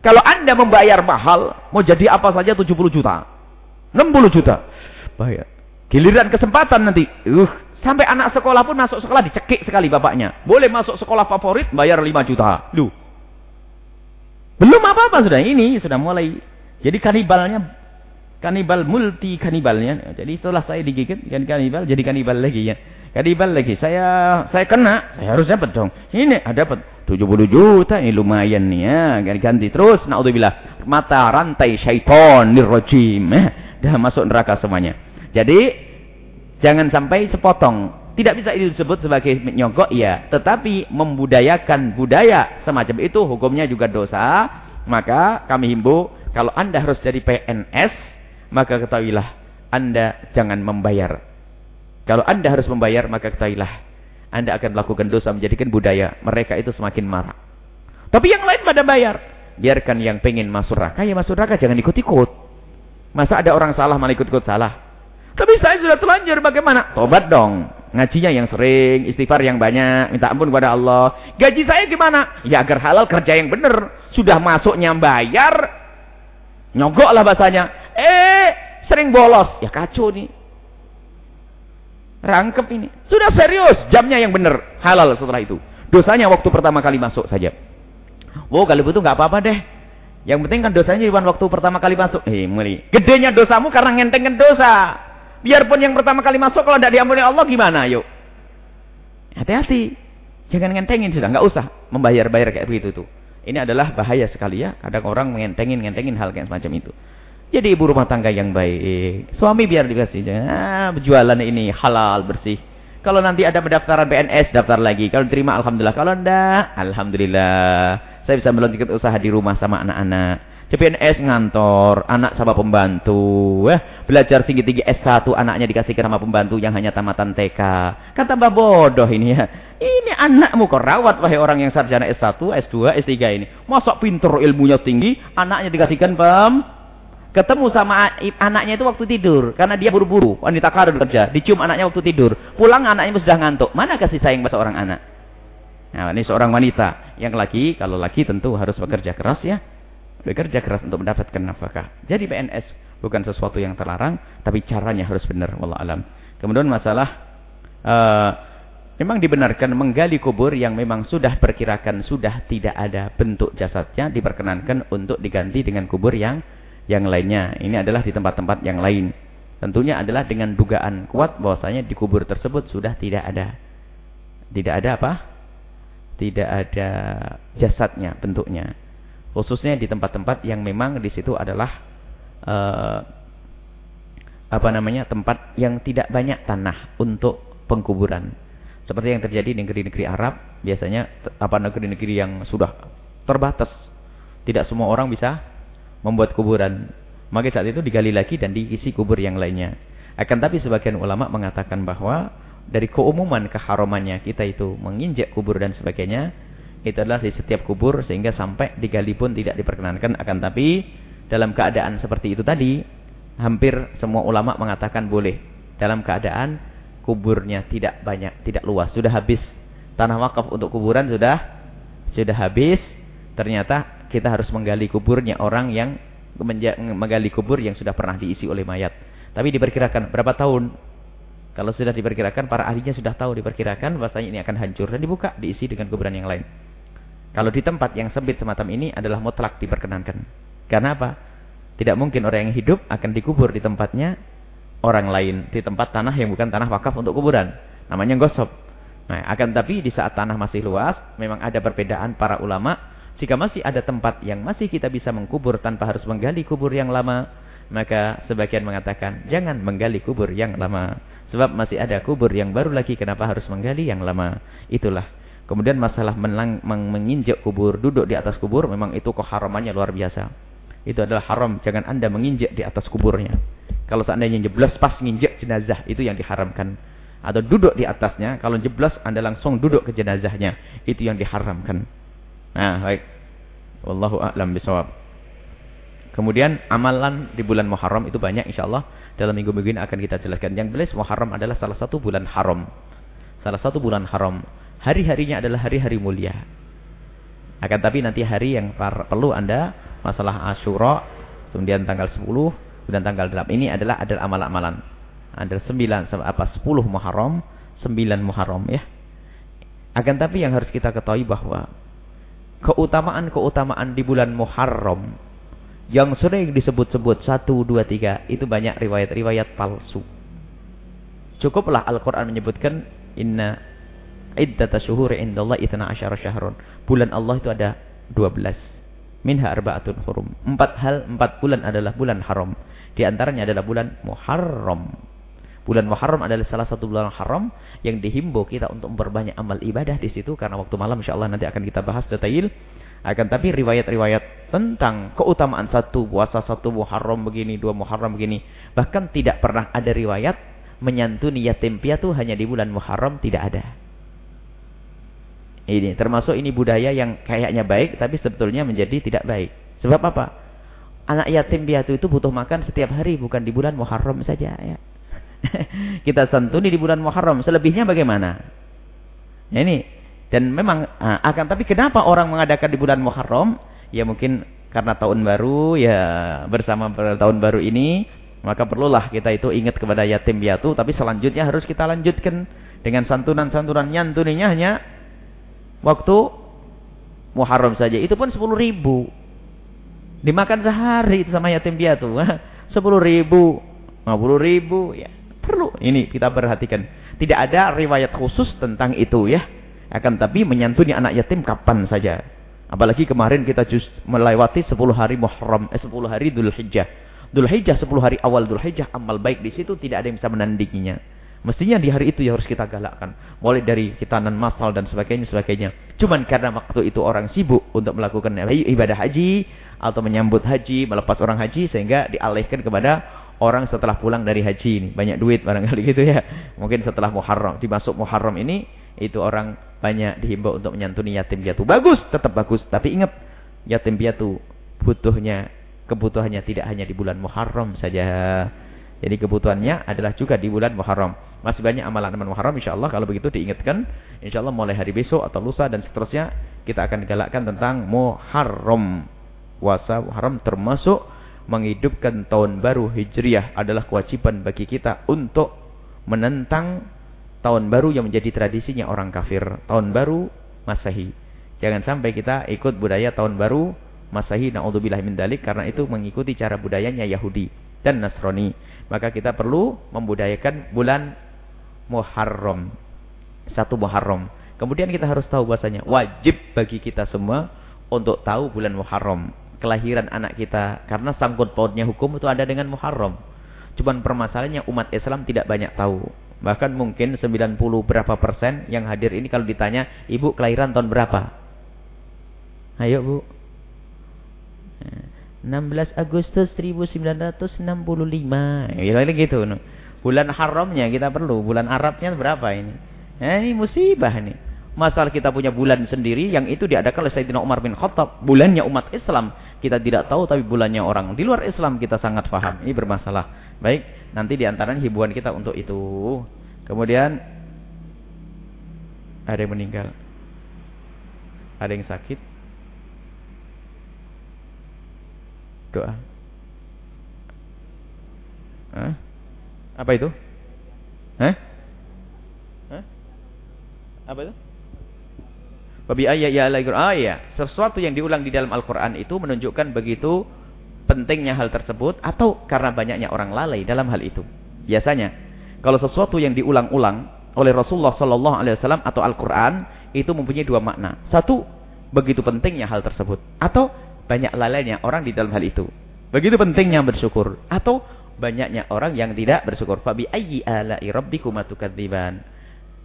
Kalau anda membayar mahal, mau jadi apa saja 70 juta, 60 juta, bayar. Giliran kesempatan nanti, uh, sampai anak sekolah pun masuk sekolah dicekik sekali bapaknya. Boleh masuk sekolah favorit, bayar 5 juta. Lu. Belum apa-apa sudah ini, sudah mulai. Jadi kanibalnya, kanibal multi kanibalnya. Jadi setelah saya digigit, kan kanibal, jadi kanibal lagi ya. Kanibal lagi. Saya saya kena, saya harus dapat dong. Ini ada dapat 70 juta, ini lumayan nih ya. Ganti terus, naudzubillah. Mata rantai syaiton nirrojim. Eh, dah masuk neraka semuanya. Jadi jangan sampai sepotong. Tidak bisa ini disebut sebagai nyogok ya, tetapi membudayakan budaya semacam itu hukumnya juga dosa. Maka kami himbau kalau Anda harus jadi PNS, maka ketahuilah Anda jangan membayar. Kalau Anda harus membayar, maka ketahuilah Anda akan melakukan dosa menjadikan budaya mereka itu semakin marah. Tapi yang lain pada bayar. Biarkan yang pengen masuk neraka, ya masuk neraka jangan ikut-ikut. Masa ada orang salah malah ikut-ikut salah? Tapi saya sudah telanjur bagaimana? Tobat dong. Ngajinya yang sering, istighfar yang banyak, minta ampun kepada Allah. Gaji saya gimana? Ya agar halal kerja yang benar. Sudah masuknya bayar, nyogok lah bahasanya. Eh, sering bolos. Ya kacau nih. Rangkep ini. Sudah serius, jamnya yang benar. Halal setelah itu. Dosanya waktu pertama kali masuk saja. Wow, kalau begitu nggak apa-apa deh. Yang penting kan dosanya di waktu pertama kali masuk. Eh, mulai. Gedenya dosamu karena ngentengin dosa. Biarpun yang pertama kali masuk kalau tidak diampuni Allah gimana? Yuk. Hati-hati. Jangan ngentengin sudah, nggak usah membayar-bayar kayak begitu tuh. Ini adalah bahaya sekali ya. Kadang orang mengentengin ngentengin hal kayak semacam itu. Jadi ibu rumah tangga yang baik. Suami biar dikasih. Ah, berjualan ini halal, bersih. Kalau nanti ada pendaftaran PNS, daftar lagi. Kalau terima, Alhamdulillah. Kalau enggak, Alhamdulillah. Saya bisa melanjutkan usaha di rumah sama anak-anak. CPNS ngantor, anak sama pembantu. Eh, belajar tinggi-tinggi S1, anaknya dikasihkan sama pembantu yang hanya tamatan TK. Kan tambah bodoh ini ya. Ini anakmu kok rawat wahai orang yang sarjana S1, S2, S3 ini. Masa pinter ilmunya tinggi, anaknya dikasihkan pem ketemu sama anaknya itu waktu tidur karena dia buru-buru wanita karir kerja dicium anaknya waktu tidur pulang anaknya sudah ngantuk mana kasih sayang pada seorang anak nah ini seorang wanita yang laki kalau laki tentu harus bekerja keras ya bekerja keras untuk mendapatkan nafkah. Jadi PNS bukan sesuatu yang terlarang, tapi caranya harus benar. Wallah alam. Kemudian masalah uh, memang dibenarkan menggali kubur yang memang sudah perkirakan sudah tidak ada bentuk jasadnya diperkenankan untuk diganti dengan kubur yang yang lainnya. Ini adalah di tempat-tempat yang lain. Tentunya adalah dengan dugaan kuat bahwasanya di kubur tersebut sudah tidak ada tidak ada apa? Tidak ada jasadnya bentuknya. Khususnya di tempat-tempat yang memang di situ adalah uh, apa namanya? tempat yang tidak banyak tanah untuk pengkuburan. Seperti yang terjadi di negeri-negeri Arab, biasanya apa negeri-negeri yang sudah terbatas. Tidak semua orang bisa membuat kuburan. Maka saat itu digali lagi dan diisi kubur yang lainnya. Akan tapi sebagian ulama mengatakan bahwa dari keumuman keharamannya kita itu menginjak kubur dan sebagainya, itu adalah di setiap kubur sehingga sampai digali pun tidak diperkenankan. Akan tapi dalam keadaan seperti itu tadi, hampir semua ulama mengatakan boleh. Dalam keadaan kuburnya tidak banyak, tidak luas, sudah habis. Tanah wakaf untuk kuburan sudah sudah habis. Ternyata kita harus menggali kuburnya orang yang menggali kubur yang sudah pernah diisi oleh mayat. Tapi diperkirakan berapa tahun? Kalau sudah diperkirakan, para ahlinya sudah tahu diperkirakan bahasanya ini akan hancur dan dibuka, diisi dengan kuburan yang lain. Kalau di tempat yang sempit semacam ini adalah mutlak diperkenankan. Karena apa? Tidak mungkin orang yang hidup akan dikubur di tempatnya orang lain. Di tempat tanah yang bukan tanah wakaf untuk kuburan. Namanya gosop. Nah, akan tapi di saat tanah masih luas, memang ada perbedaan para ulama jika masih ada tempat yang masih kita bisa mengkubur tanpa harus menggali kubur yang lama, maka sebagian mengatakan jangan menggali kubur yang lama. Sebab masih ada kubur yang baru lagi kenapa harus menggali yang lama. Itulah. Kemudian masalah melang, menginjak kubur, duduk di atas kubur memang itu keharamannya luar biasa. Itu adalah haram, jangan Anda menginjak di atas kuburnya. Kalau seandainya jeblas pas menginjak jenazah itu yang diharamkan. Atau duduk di atasnya, kalau jeblas Anda langsung duduk ke jenazahnya, itu yang diharamkan. Nah, baik. Wallahu a'lam bisawab. Kemudian amalan di bulan Muharram itu banyak insyaallah dalam minggu-minggu ini akan kita jelaskan. Yang jelas Muharram adalah salah satu bulan haram. Salah satu bulan haram. Hari-harinya adalah hari-hari mulia. Akan tapi nanti hari yang perlu Anda masalah Asyura, kemudian tanggal 10 dan tanggal 8 ini adalah adalah amalan-amalan. Ada 9 apa 10 Muharram, 9 Muharram ya. Akan tapi yang harus kita ketahui bahwa keutamaan-keutamaan di bulan Muharram yang sering disebut-sebut satu dua tiga itu banyak riwayat-riwayat palsu. Cukuplah Al-Quran menyebutkan inna iddata syuhuri indallah itna asyara syahrun. Bulan Allah itu ada 12. Minha arba'atun hurum. Empat hal, empat bulan adalah bulan haram. Di antaranya adalah bulan Muharram. Bulan Muharram adalah salah satu bulan haram yang dihimbau kita untuk memperbanyak amal ibadah di situ karena waktu malam insyaallah nanti akan kita bahas detail. Akan tapi riwayat-riwayat tentang keutamaan satu puasa satu Muharram begini, dua Muharram begini, bahkan tidak pernah ada riwayat menyantuni yatim piatu hanya di bulan Muharram tidak ada. Ini termasuk ini budaya yang kayaknya baik tapi sebetulnya menjadi tidak baik. Sebab apa? Anak yatim piatu itu butuh makan setiap hari bukan di bulan Muharram saja ya. kita santuni di bulan Muharram. Selebihnya bagaimana? Ya ini dan memang ah, akan tapi kenapa orang mengadakan di bulan Muharram? Ya mungkin karena tahun baru ya bersama tahun baru ini maka perlulah kita itu ingat kepada yatim piatu tapi selanjutnya harus kita lanjutkan dengan santunan-santunan nyantuninya hanya waktu Muharram saja itu pun sepuluh ribu dimakan sehari itu sama yatim piatu sepuluh ribu lima puluh ribu ya Perlu ini kita perhatikan. Tidak ada riwayat khusus tentang itu ya. Akan tapi menyantuni anak yatim kapan saja. Apalagi kemarin kita just melewati 10 hari Muharram, eh 10 hari Dhul Hijjah. Dhul Hijjah 10 hari awal Dhul Hijjah amal baik di situ tidak ada yang bisa menandinginya. Mestinya di hari itu ya harus kita galakkan. Mulai dari hitanan masal dan sebagainya sebagainya. Cuman karena waktu itu orang sibuk untuk melakukan ibadah haji atau menyambut haji, melepas orang haji sehingga dialihkan kepada orang setelah pulang dari haji ini. Banyak duit barangkali gitu ya. Mungkin setelah Muharram dimasuk Muharram ini itu orang banyak dihimbau untuk menyantuni yatim piatu. Bagus tetap bagus. Tapi ingat yatim piatu butuhnya kebutuhannya tidak hanya di bulan Muharram saja jadi kebutuhannya adalah juga di bulan Muharram masih banyak amalan-amalan Muharram insyaallah kalau begitu diingatkan insyaallah mulai hari besok atau lusa dan seterusnya kita akan galakkan tentang Muharram puasa Muharram termasuk menghidupkan tahun baru Hijriah adalah kewajiban bagi kita untuk menentang tahun baru yang menjadi tradisinya orang kafir. Tahun baru Masehi. Jangan sampai kita ikut budaya tahun baru Masehi naudzubillah min dalik karena itu mengikuti cara budayanya Yahudi dan Nasrani. Maka kita perlu membudayakan bulan Muharram. Satu Muharram. Kemudian kita harus tahu bahasanya wajib bagi kita semua untuk tahu bulan Muharram, kelahiran anak kita karena sangkut pautnya hukum itu ada dengan Muharram. Cuman permasalahannya umat Islam tidak banyak tahu. Bahkan mungkin 90 berapa persen yang hadir ini kalau ditanya, "Ibu kelahiran tahun berapa?" Ayo, Bu. 16 Agustus 1965. Ya gitu. Bulan haramnya kita perlu, bulan Arabnya berapa ini? Nah, ini musibah nih. Masalah kita punya bulan sendiri yang itu diadakan oleh Sayyidina Umar bin Khattab. Bulannya umat Islam kita tidak tahu tapi bulannya orang di luar Islam kita sangat paham. Ini bermasalah. Baik, nanti di antaranya hiburan kita untuk itu. Kemudian ada yang meninggal. Ada yang sakit. Doa. Hah? Apa itu? Hah? Hah? Apa itu? Babi ayat ya Allah Ah ya, sesuatu yang diulang di dalam Al-Qur'an itu menunjukkan begitu pentingnya hal tersebut atau karena banyaknya orang lalai dalam hal itu. Biasanya kalau sesuatu yang diulang-ulang oleh Rasulullah sallallahu alaihi wasallam atau Al-Qur'an itu mempunyai dua makna. Satu, begitu pentingnya hal tersebut atau banyak lalainya orang di dalam hal itu. Begitu pentingnya bersyukur atau banyaknya orang yang tidak bersyukur. Fabi ayyi ala'i rabbikuma tukadziban?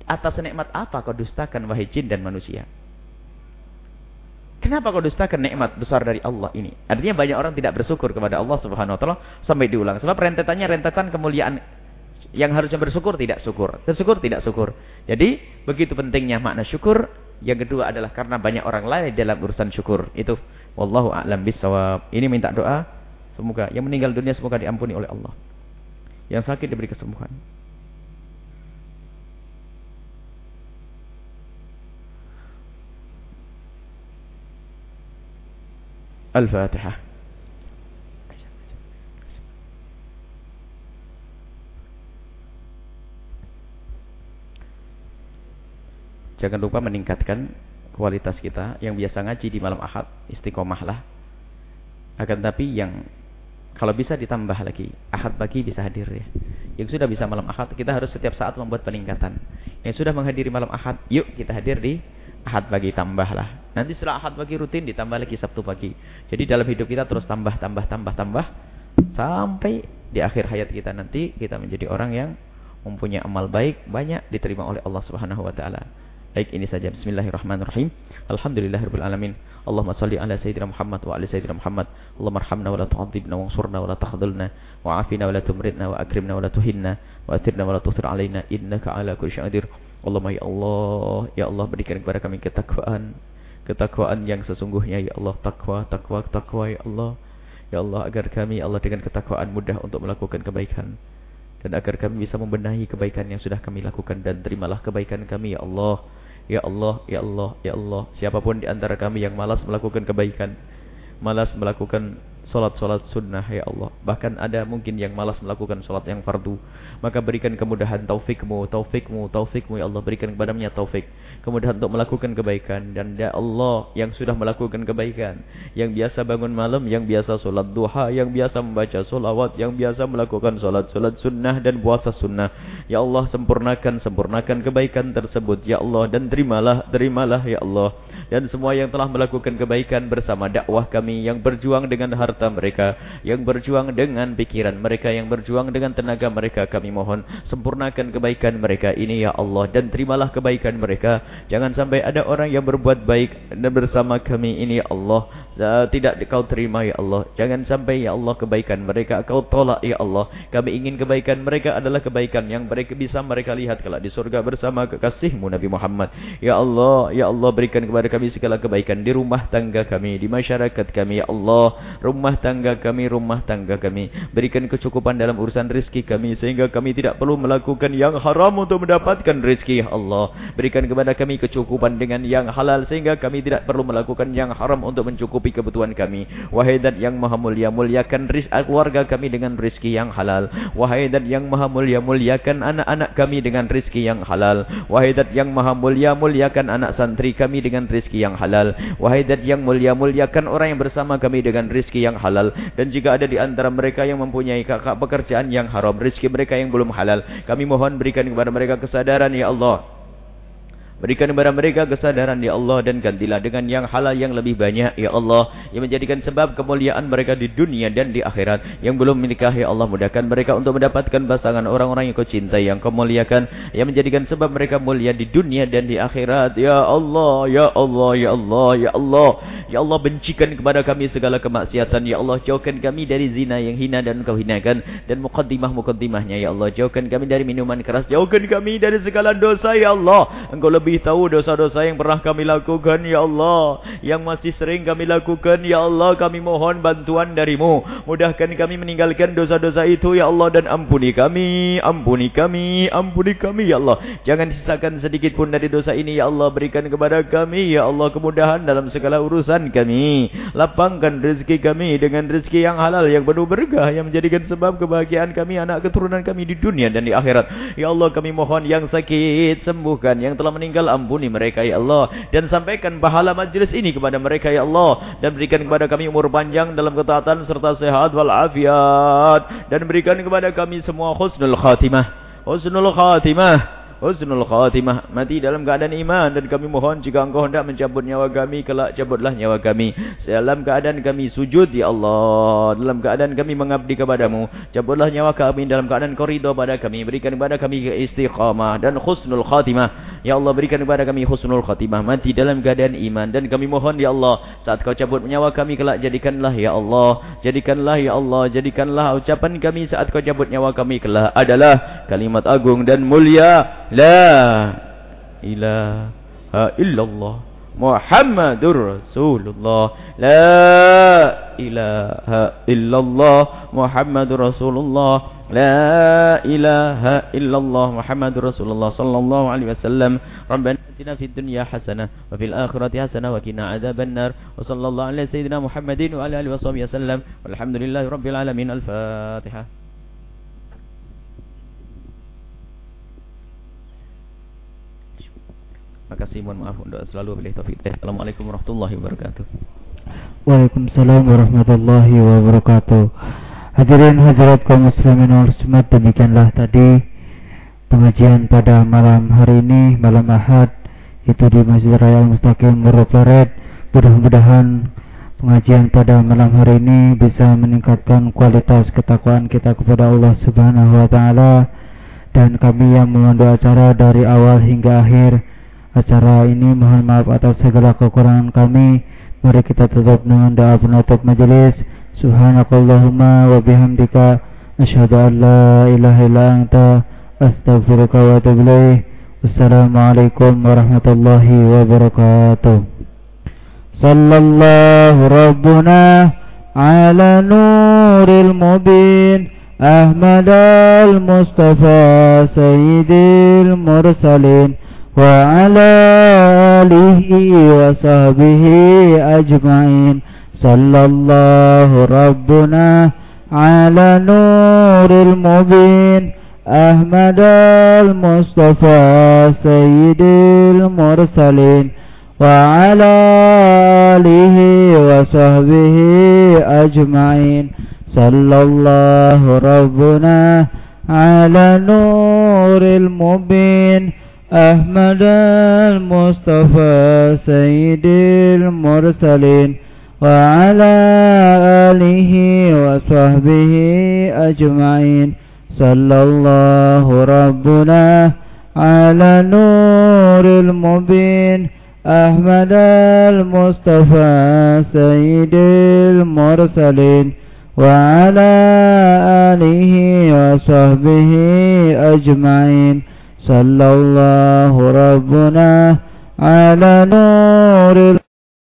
Atas nikmat apa kau dustakan wahai jin dan manusia? Kenapa kau dustakan nikmat besar dari Allah ini? Artinya banyak orang tidak bersyukur kepada Allah Subhanahu wa taala sampai diulang. Sebab rentetannya rentetan kemuliaan yang harusnya bersyukur tidak syukur, tersyukur tidak syukur. Jadi, begitu pentingnya makna syukur. Yang kedua adalah karena banyak orang lain dalam urusan syukur. Itu Wallahu a'lam bisawab. Ini minta doa semoga yang meninggal dunia semoga diampuni oleh Allah. Yang sakit diberi kesembuhan. Al-Fatihah. Jangan lupa meningkatkan kualitas kita yang biasa ngaji di malam ahad istiqomahlah. Akan tapi yang kalau bisa ditambah lagi ahad pagi bisa hadir ya. Yang sudah bisa malam ahad kita harus setiap saat membuat peningkatan. Yang sudah menghadiri malam ahad yuk kita hadir di Ahad pagi tambahlah. Nanti setelah Ahad pagi rutin ditambah lagi Sabtu pagi. Jadi dalam hidup kita terus tambah, tambah, tambah, tambah. Sampai di akhir hayat kita nanti kita menjadi orang yang mempunyai amal baik banyak diterima oleh Allah Subhanahu wa taala. Baik ini saja bismillahirrahmanirrahim. Alhamdulillahirabbil alamin. Allahumma salli ala sayyidina Muhammad wa ala sayyidina Muhammad. Allahumma arhamna wa la tu'adzibna wa ansurna wa la takhdhulna wa afina wa la tumridna wa akrimna wa la tuhinna wa atirna wa la tuthir alaina innaka ala kulli syai'in. Allahumma ya Allah, ya Allah berikan kepada kami ketakwaan, ketakwaan yang sesungguhnya ya Allah, takwa, takwa, takwa ya Allah. Ya Allah agar kami ya Allah dengan ketakwaan mudah untuk melakukan kebaikan dan agar kami bisa membenahi kebaikan yang sudah kami lakukan dan terimalah kebaikan kami ya Allah. Ya Allah, ya Allah, ya Allah. Siapa pun di antara kami yang malas melakukan kebaikan, malas melakukan solat-solat sunnah ya Allah. Bahkan ada mungkin yang malas melakukan solat yang fardu. Maka berikan kemudahan taufikmu, taufikmu, taufikmu ya Allah. Berikan kepadanya taufik. Kemudahan untuk melakukan kebaikan. Dan ya Allah yang sudah melakukan kebaikan. Yang biasa bangun malam, yang biasa solat duha, yang biasa membaca solawat, yang biasa melakukan solat-solat sunnah dan puasa sunnah. Ya Allah sempurnakan, sempurnakan kebaikan tersebut ya Allah. Dan terimalah, terimalah ya Allah. Dan semua yang telah melakukan kebaikan bersama dakwah kami yang berjuang dengan harta mereka, yang berjuang dengan pikiran mereka, yang berjuang dengan tenaga mereka. Kami mohon sempurnakan kebaikan mereka ini ya Allah dan terimalah kebaikan mereka. Jangan sampai ada orang yang berbuat baik bersama kami ini ya Allah tidak kau terima ya Allah. Jangan sampai ya Allah kebaikan mereka kau tolak ya Allah. Kami ingin kebaikan mereka adalah kebaikan yang mereka bisa mereka lihat kalau di surga bersama kekasihmu Nabi Muhammad. Ya Allah, ya Allah berikan kepada kami segala kebaikan di rumah tangga kami, di masyarakat kami ya Allah. Rumah tangga kami, rumah tangga kami. Berikan kecukupan dalam urusan rezeki kami sehingga kami tidak perlu melakukan yang haram untuk mendapatkan rezeki ya Allah. Berikan kepada kami kecukupan dengan yang halal sehingga kami tidak perlu melakukan yang haram untuk mencukupi kebutuhan kami. Wahai Dat yang maha mulia, muliakan rizki keluarga kami dengan rizki yang halal. Wahai Dat yang maha mulia, muliakan anak-anak kami dengan rizki yang halal. Wahai Dat yang maha mulia, muliakan anak santri kami dengan rizki yang halal. Wahai Dat yang mulia, muliakan orang yang bersama kami dengan rizki yang halal. Dan jika ada di antara mereka yang mempunyai kakak pekerjaan yang haram, rizki mereka yang belum halal, kami mohon berikan kepada mereka kesadaran, Ya Allah. Berikan kepada mereka kesadaran ya Allah dan gantilah dengan yang halal yang lebih banyak ya Allah yang menjadikan sebab kemuliaan mereka di dunia dan di akhirat. Yang belum menikah ya Allah mudahkan mereka untuk mendapatkan pasangan orang-orang yang kau cintai yang kau muliakan yang menjadikan sebab mereka mulia di dunia dan di akhirat. Ya Allah ya Allah ya Allah ya Allah. Ya Allah bencikan kepada kami segala kemaksiatan. Ya Allah jauhkan kami dari zina yang hina dan kau hinakan dan mukaddimah-mukaddimahnya ya Allah jauhkan kami dari minuman keras. Jauhkan kami dari segala dosa ya Allah. Engkau lebih lebih tahu dosa-dosa yang pernah kami lakukan ya Allah. Yang masih sering kami lakukan ya Allah kami mohon bantuan darimu. Mudahkan kami meninggalkan dosa-dosa itu ya Allah dan ampuni kami ampuni kami ampuni kami ya Allah. Jangan sisakan sedikit pun dari dosa ini ya Allah berikan kepada kami ya Allah kemudahan dalam segala urusan kami. Lapangkan rezeki kami dengan rezeki yang halal yang penuh berkah yang menjadikan sebab kebahagiaan kami anak keturunan kami di dunia dan di akhirat. Ya Allah kami mohon yang sakit sembuhkan. Yang telah meninggal ampuni mereka ya Allah. Dan sampaikan pahala majlis ini kepada mereka ya Allah. Dan berikan kepada kami umur panjang dalam ketaatan serta sehat wal afiat dan berikan kepada kami semua husnul khatimah. Husnul khatimah husnul khatimah. Mati dalam keadaan iman. Dan kami mohon jika engkau hendak mencabut nyawa kami kelak cabutlah nyawa kami. Dalam keadaan kami sujud ya Allah. Dalam keadaan kami mengabdi kepadamu cabutlah nyawa kami. Dalam keadaan kau ridha pada kami berikan kepada kami istiqamah dan husnul khatimah. Ya Allah berikan kepada kami husnul khatimah. Mati dalam keadaan iman. Dan kami mohon ya Allah saat kau cabut nyawa kami kelak jadikanlah ya Allah. Jadikanlah ya Allah. Jadikanlah ucapan kami saat kau cabut nyawa kami kelak adalah kalimat agung dan mulia la ilaha illallah Muhammadur Rasulullah. La ilaha illallah Muhammadur Rasulullah. La ilaha illallah Muhammadur Rasulullah sallallahu alaihi wasallam. Rabbana atina dunya hasanah wa fil hasanah wa qina adzabannar. Wa sallallahu ala sayyidina Muhammadin wa ala wasallam. Walhamdulillahi alamin. Al-fatihah Makasih mohon maaf untuk selalu pilih taufik. Eh, Assalamualaikum warahmatullahi wabarakatuh. Waalaikumsalam warahmatullahi wabarakatuh. Hadirin hadirat kaum muslimin wal muslimat demikianlah tadi pengajian pada malam hari ini malam Ahad itu di Masjid Raya Mustaqim Muruploret. Mudah-mudahan pengajian pada malam hari ini bisa meningkatkan kualitas ketakwaan kita kepada Allah Subhanahu wa taala dan kami yang memandu acara dari awal hingga akhir acara ini mohon maaf atas segala kekurangan kami mari kita tutup dengan doa penutup majelis subhanakallahumma wa bihamdika asyhadu an la ilaha illa anta astaghfiruka wa atubu ilaik wassalamualaikum warahmatullahi wabarakatuh sallallahu rabbuna ala nuril mubin أحمد المصطفى سيد المرسلين وعلى آله وصحبه أجمعين. صلى الله ربنا على نور المبين. أحمد المصطفى سيد المرسلين. وعلى آله وصحبه أجمعين. صلى الله ربنا على نور المبين. أحمد المصطفى سيد المرسلين وعلى آله وصحبه أجمعين. صلى الله ربنا على نور المبين. أحمد المصطفى سيد المرسلين وعلى آله وصحبه أجمعين. صلى الله ربنا على نور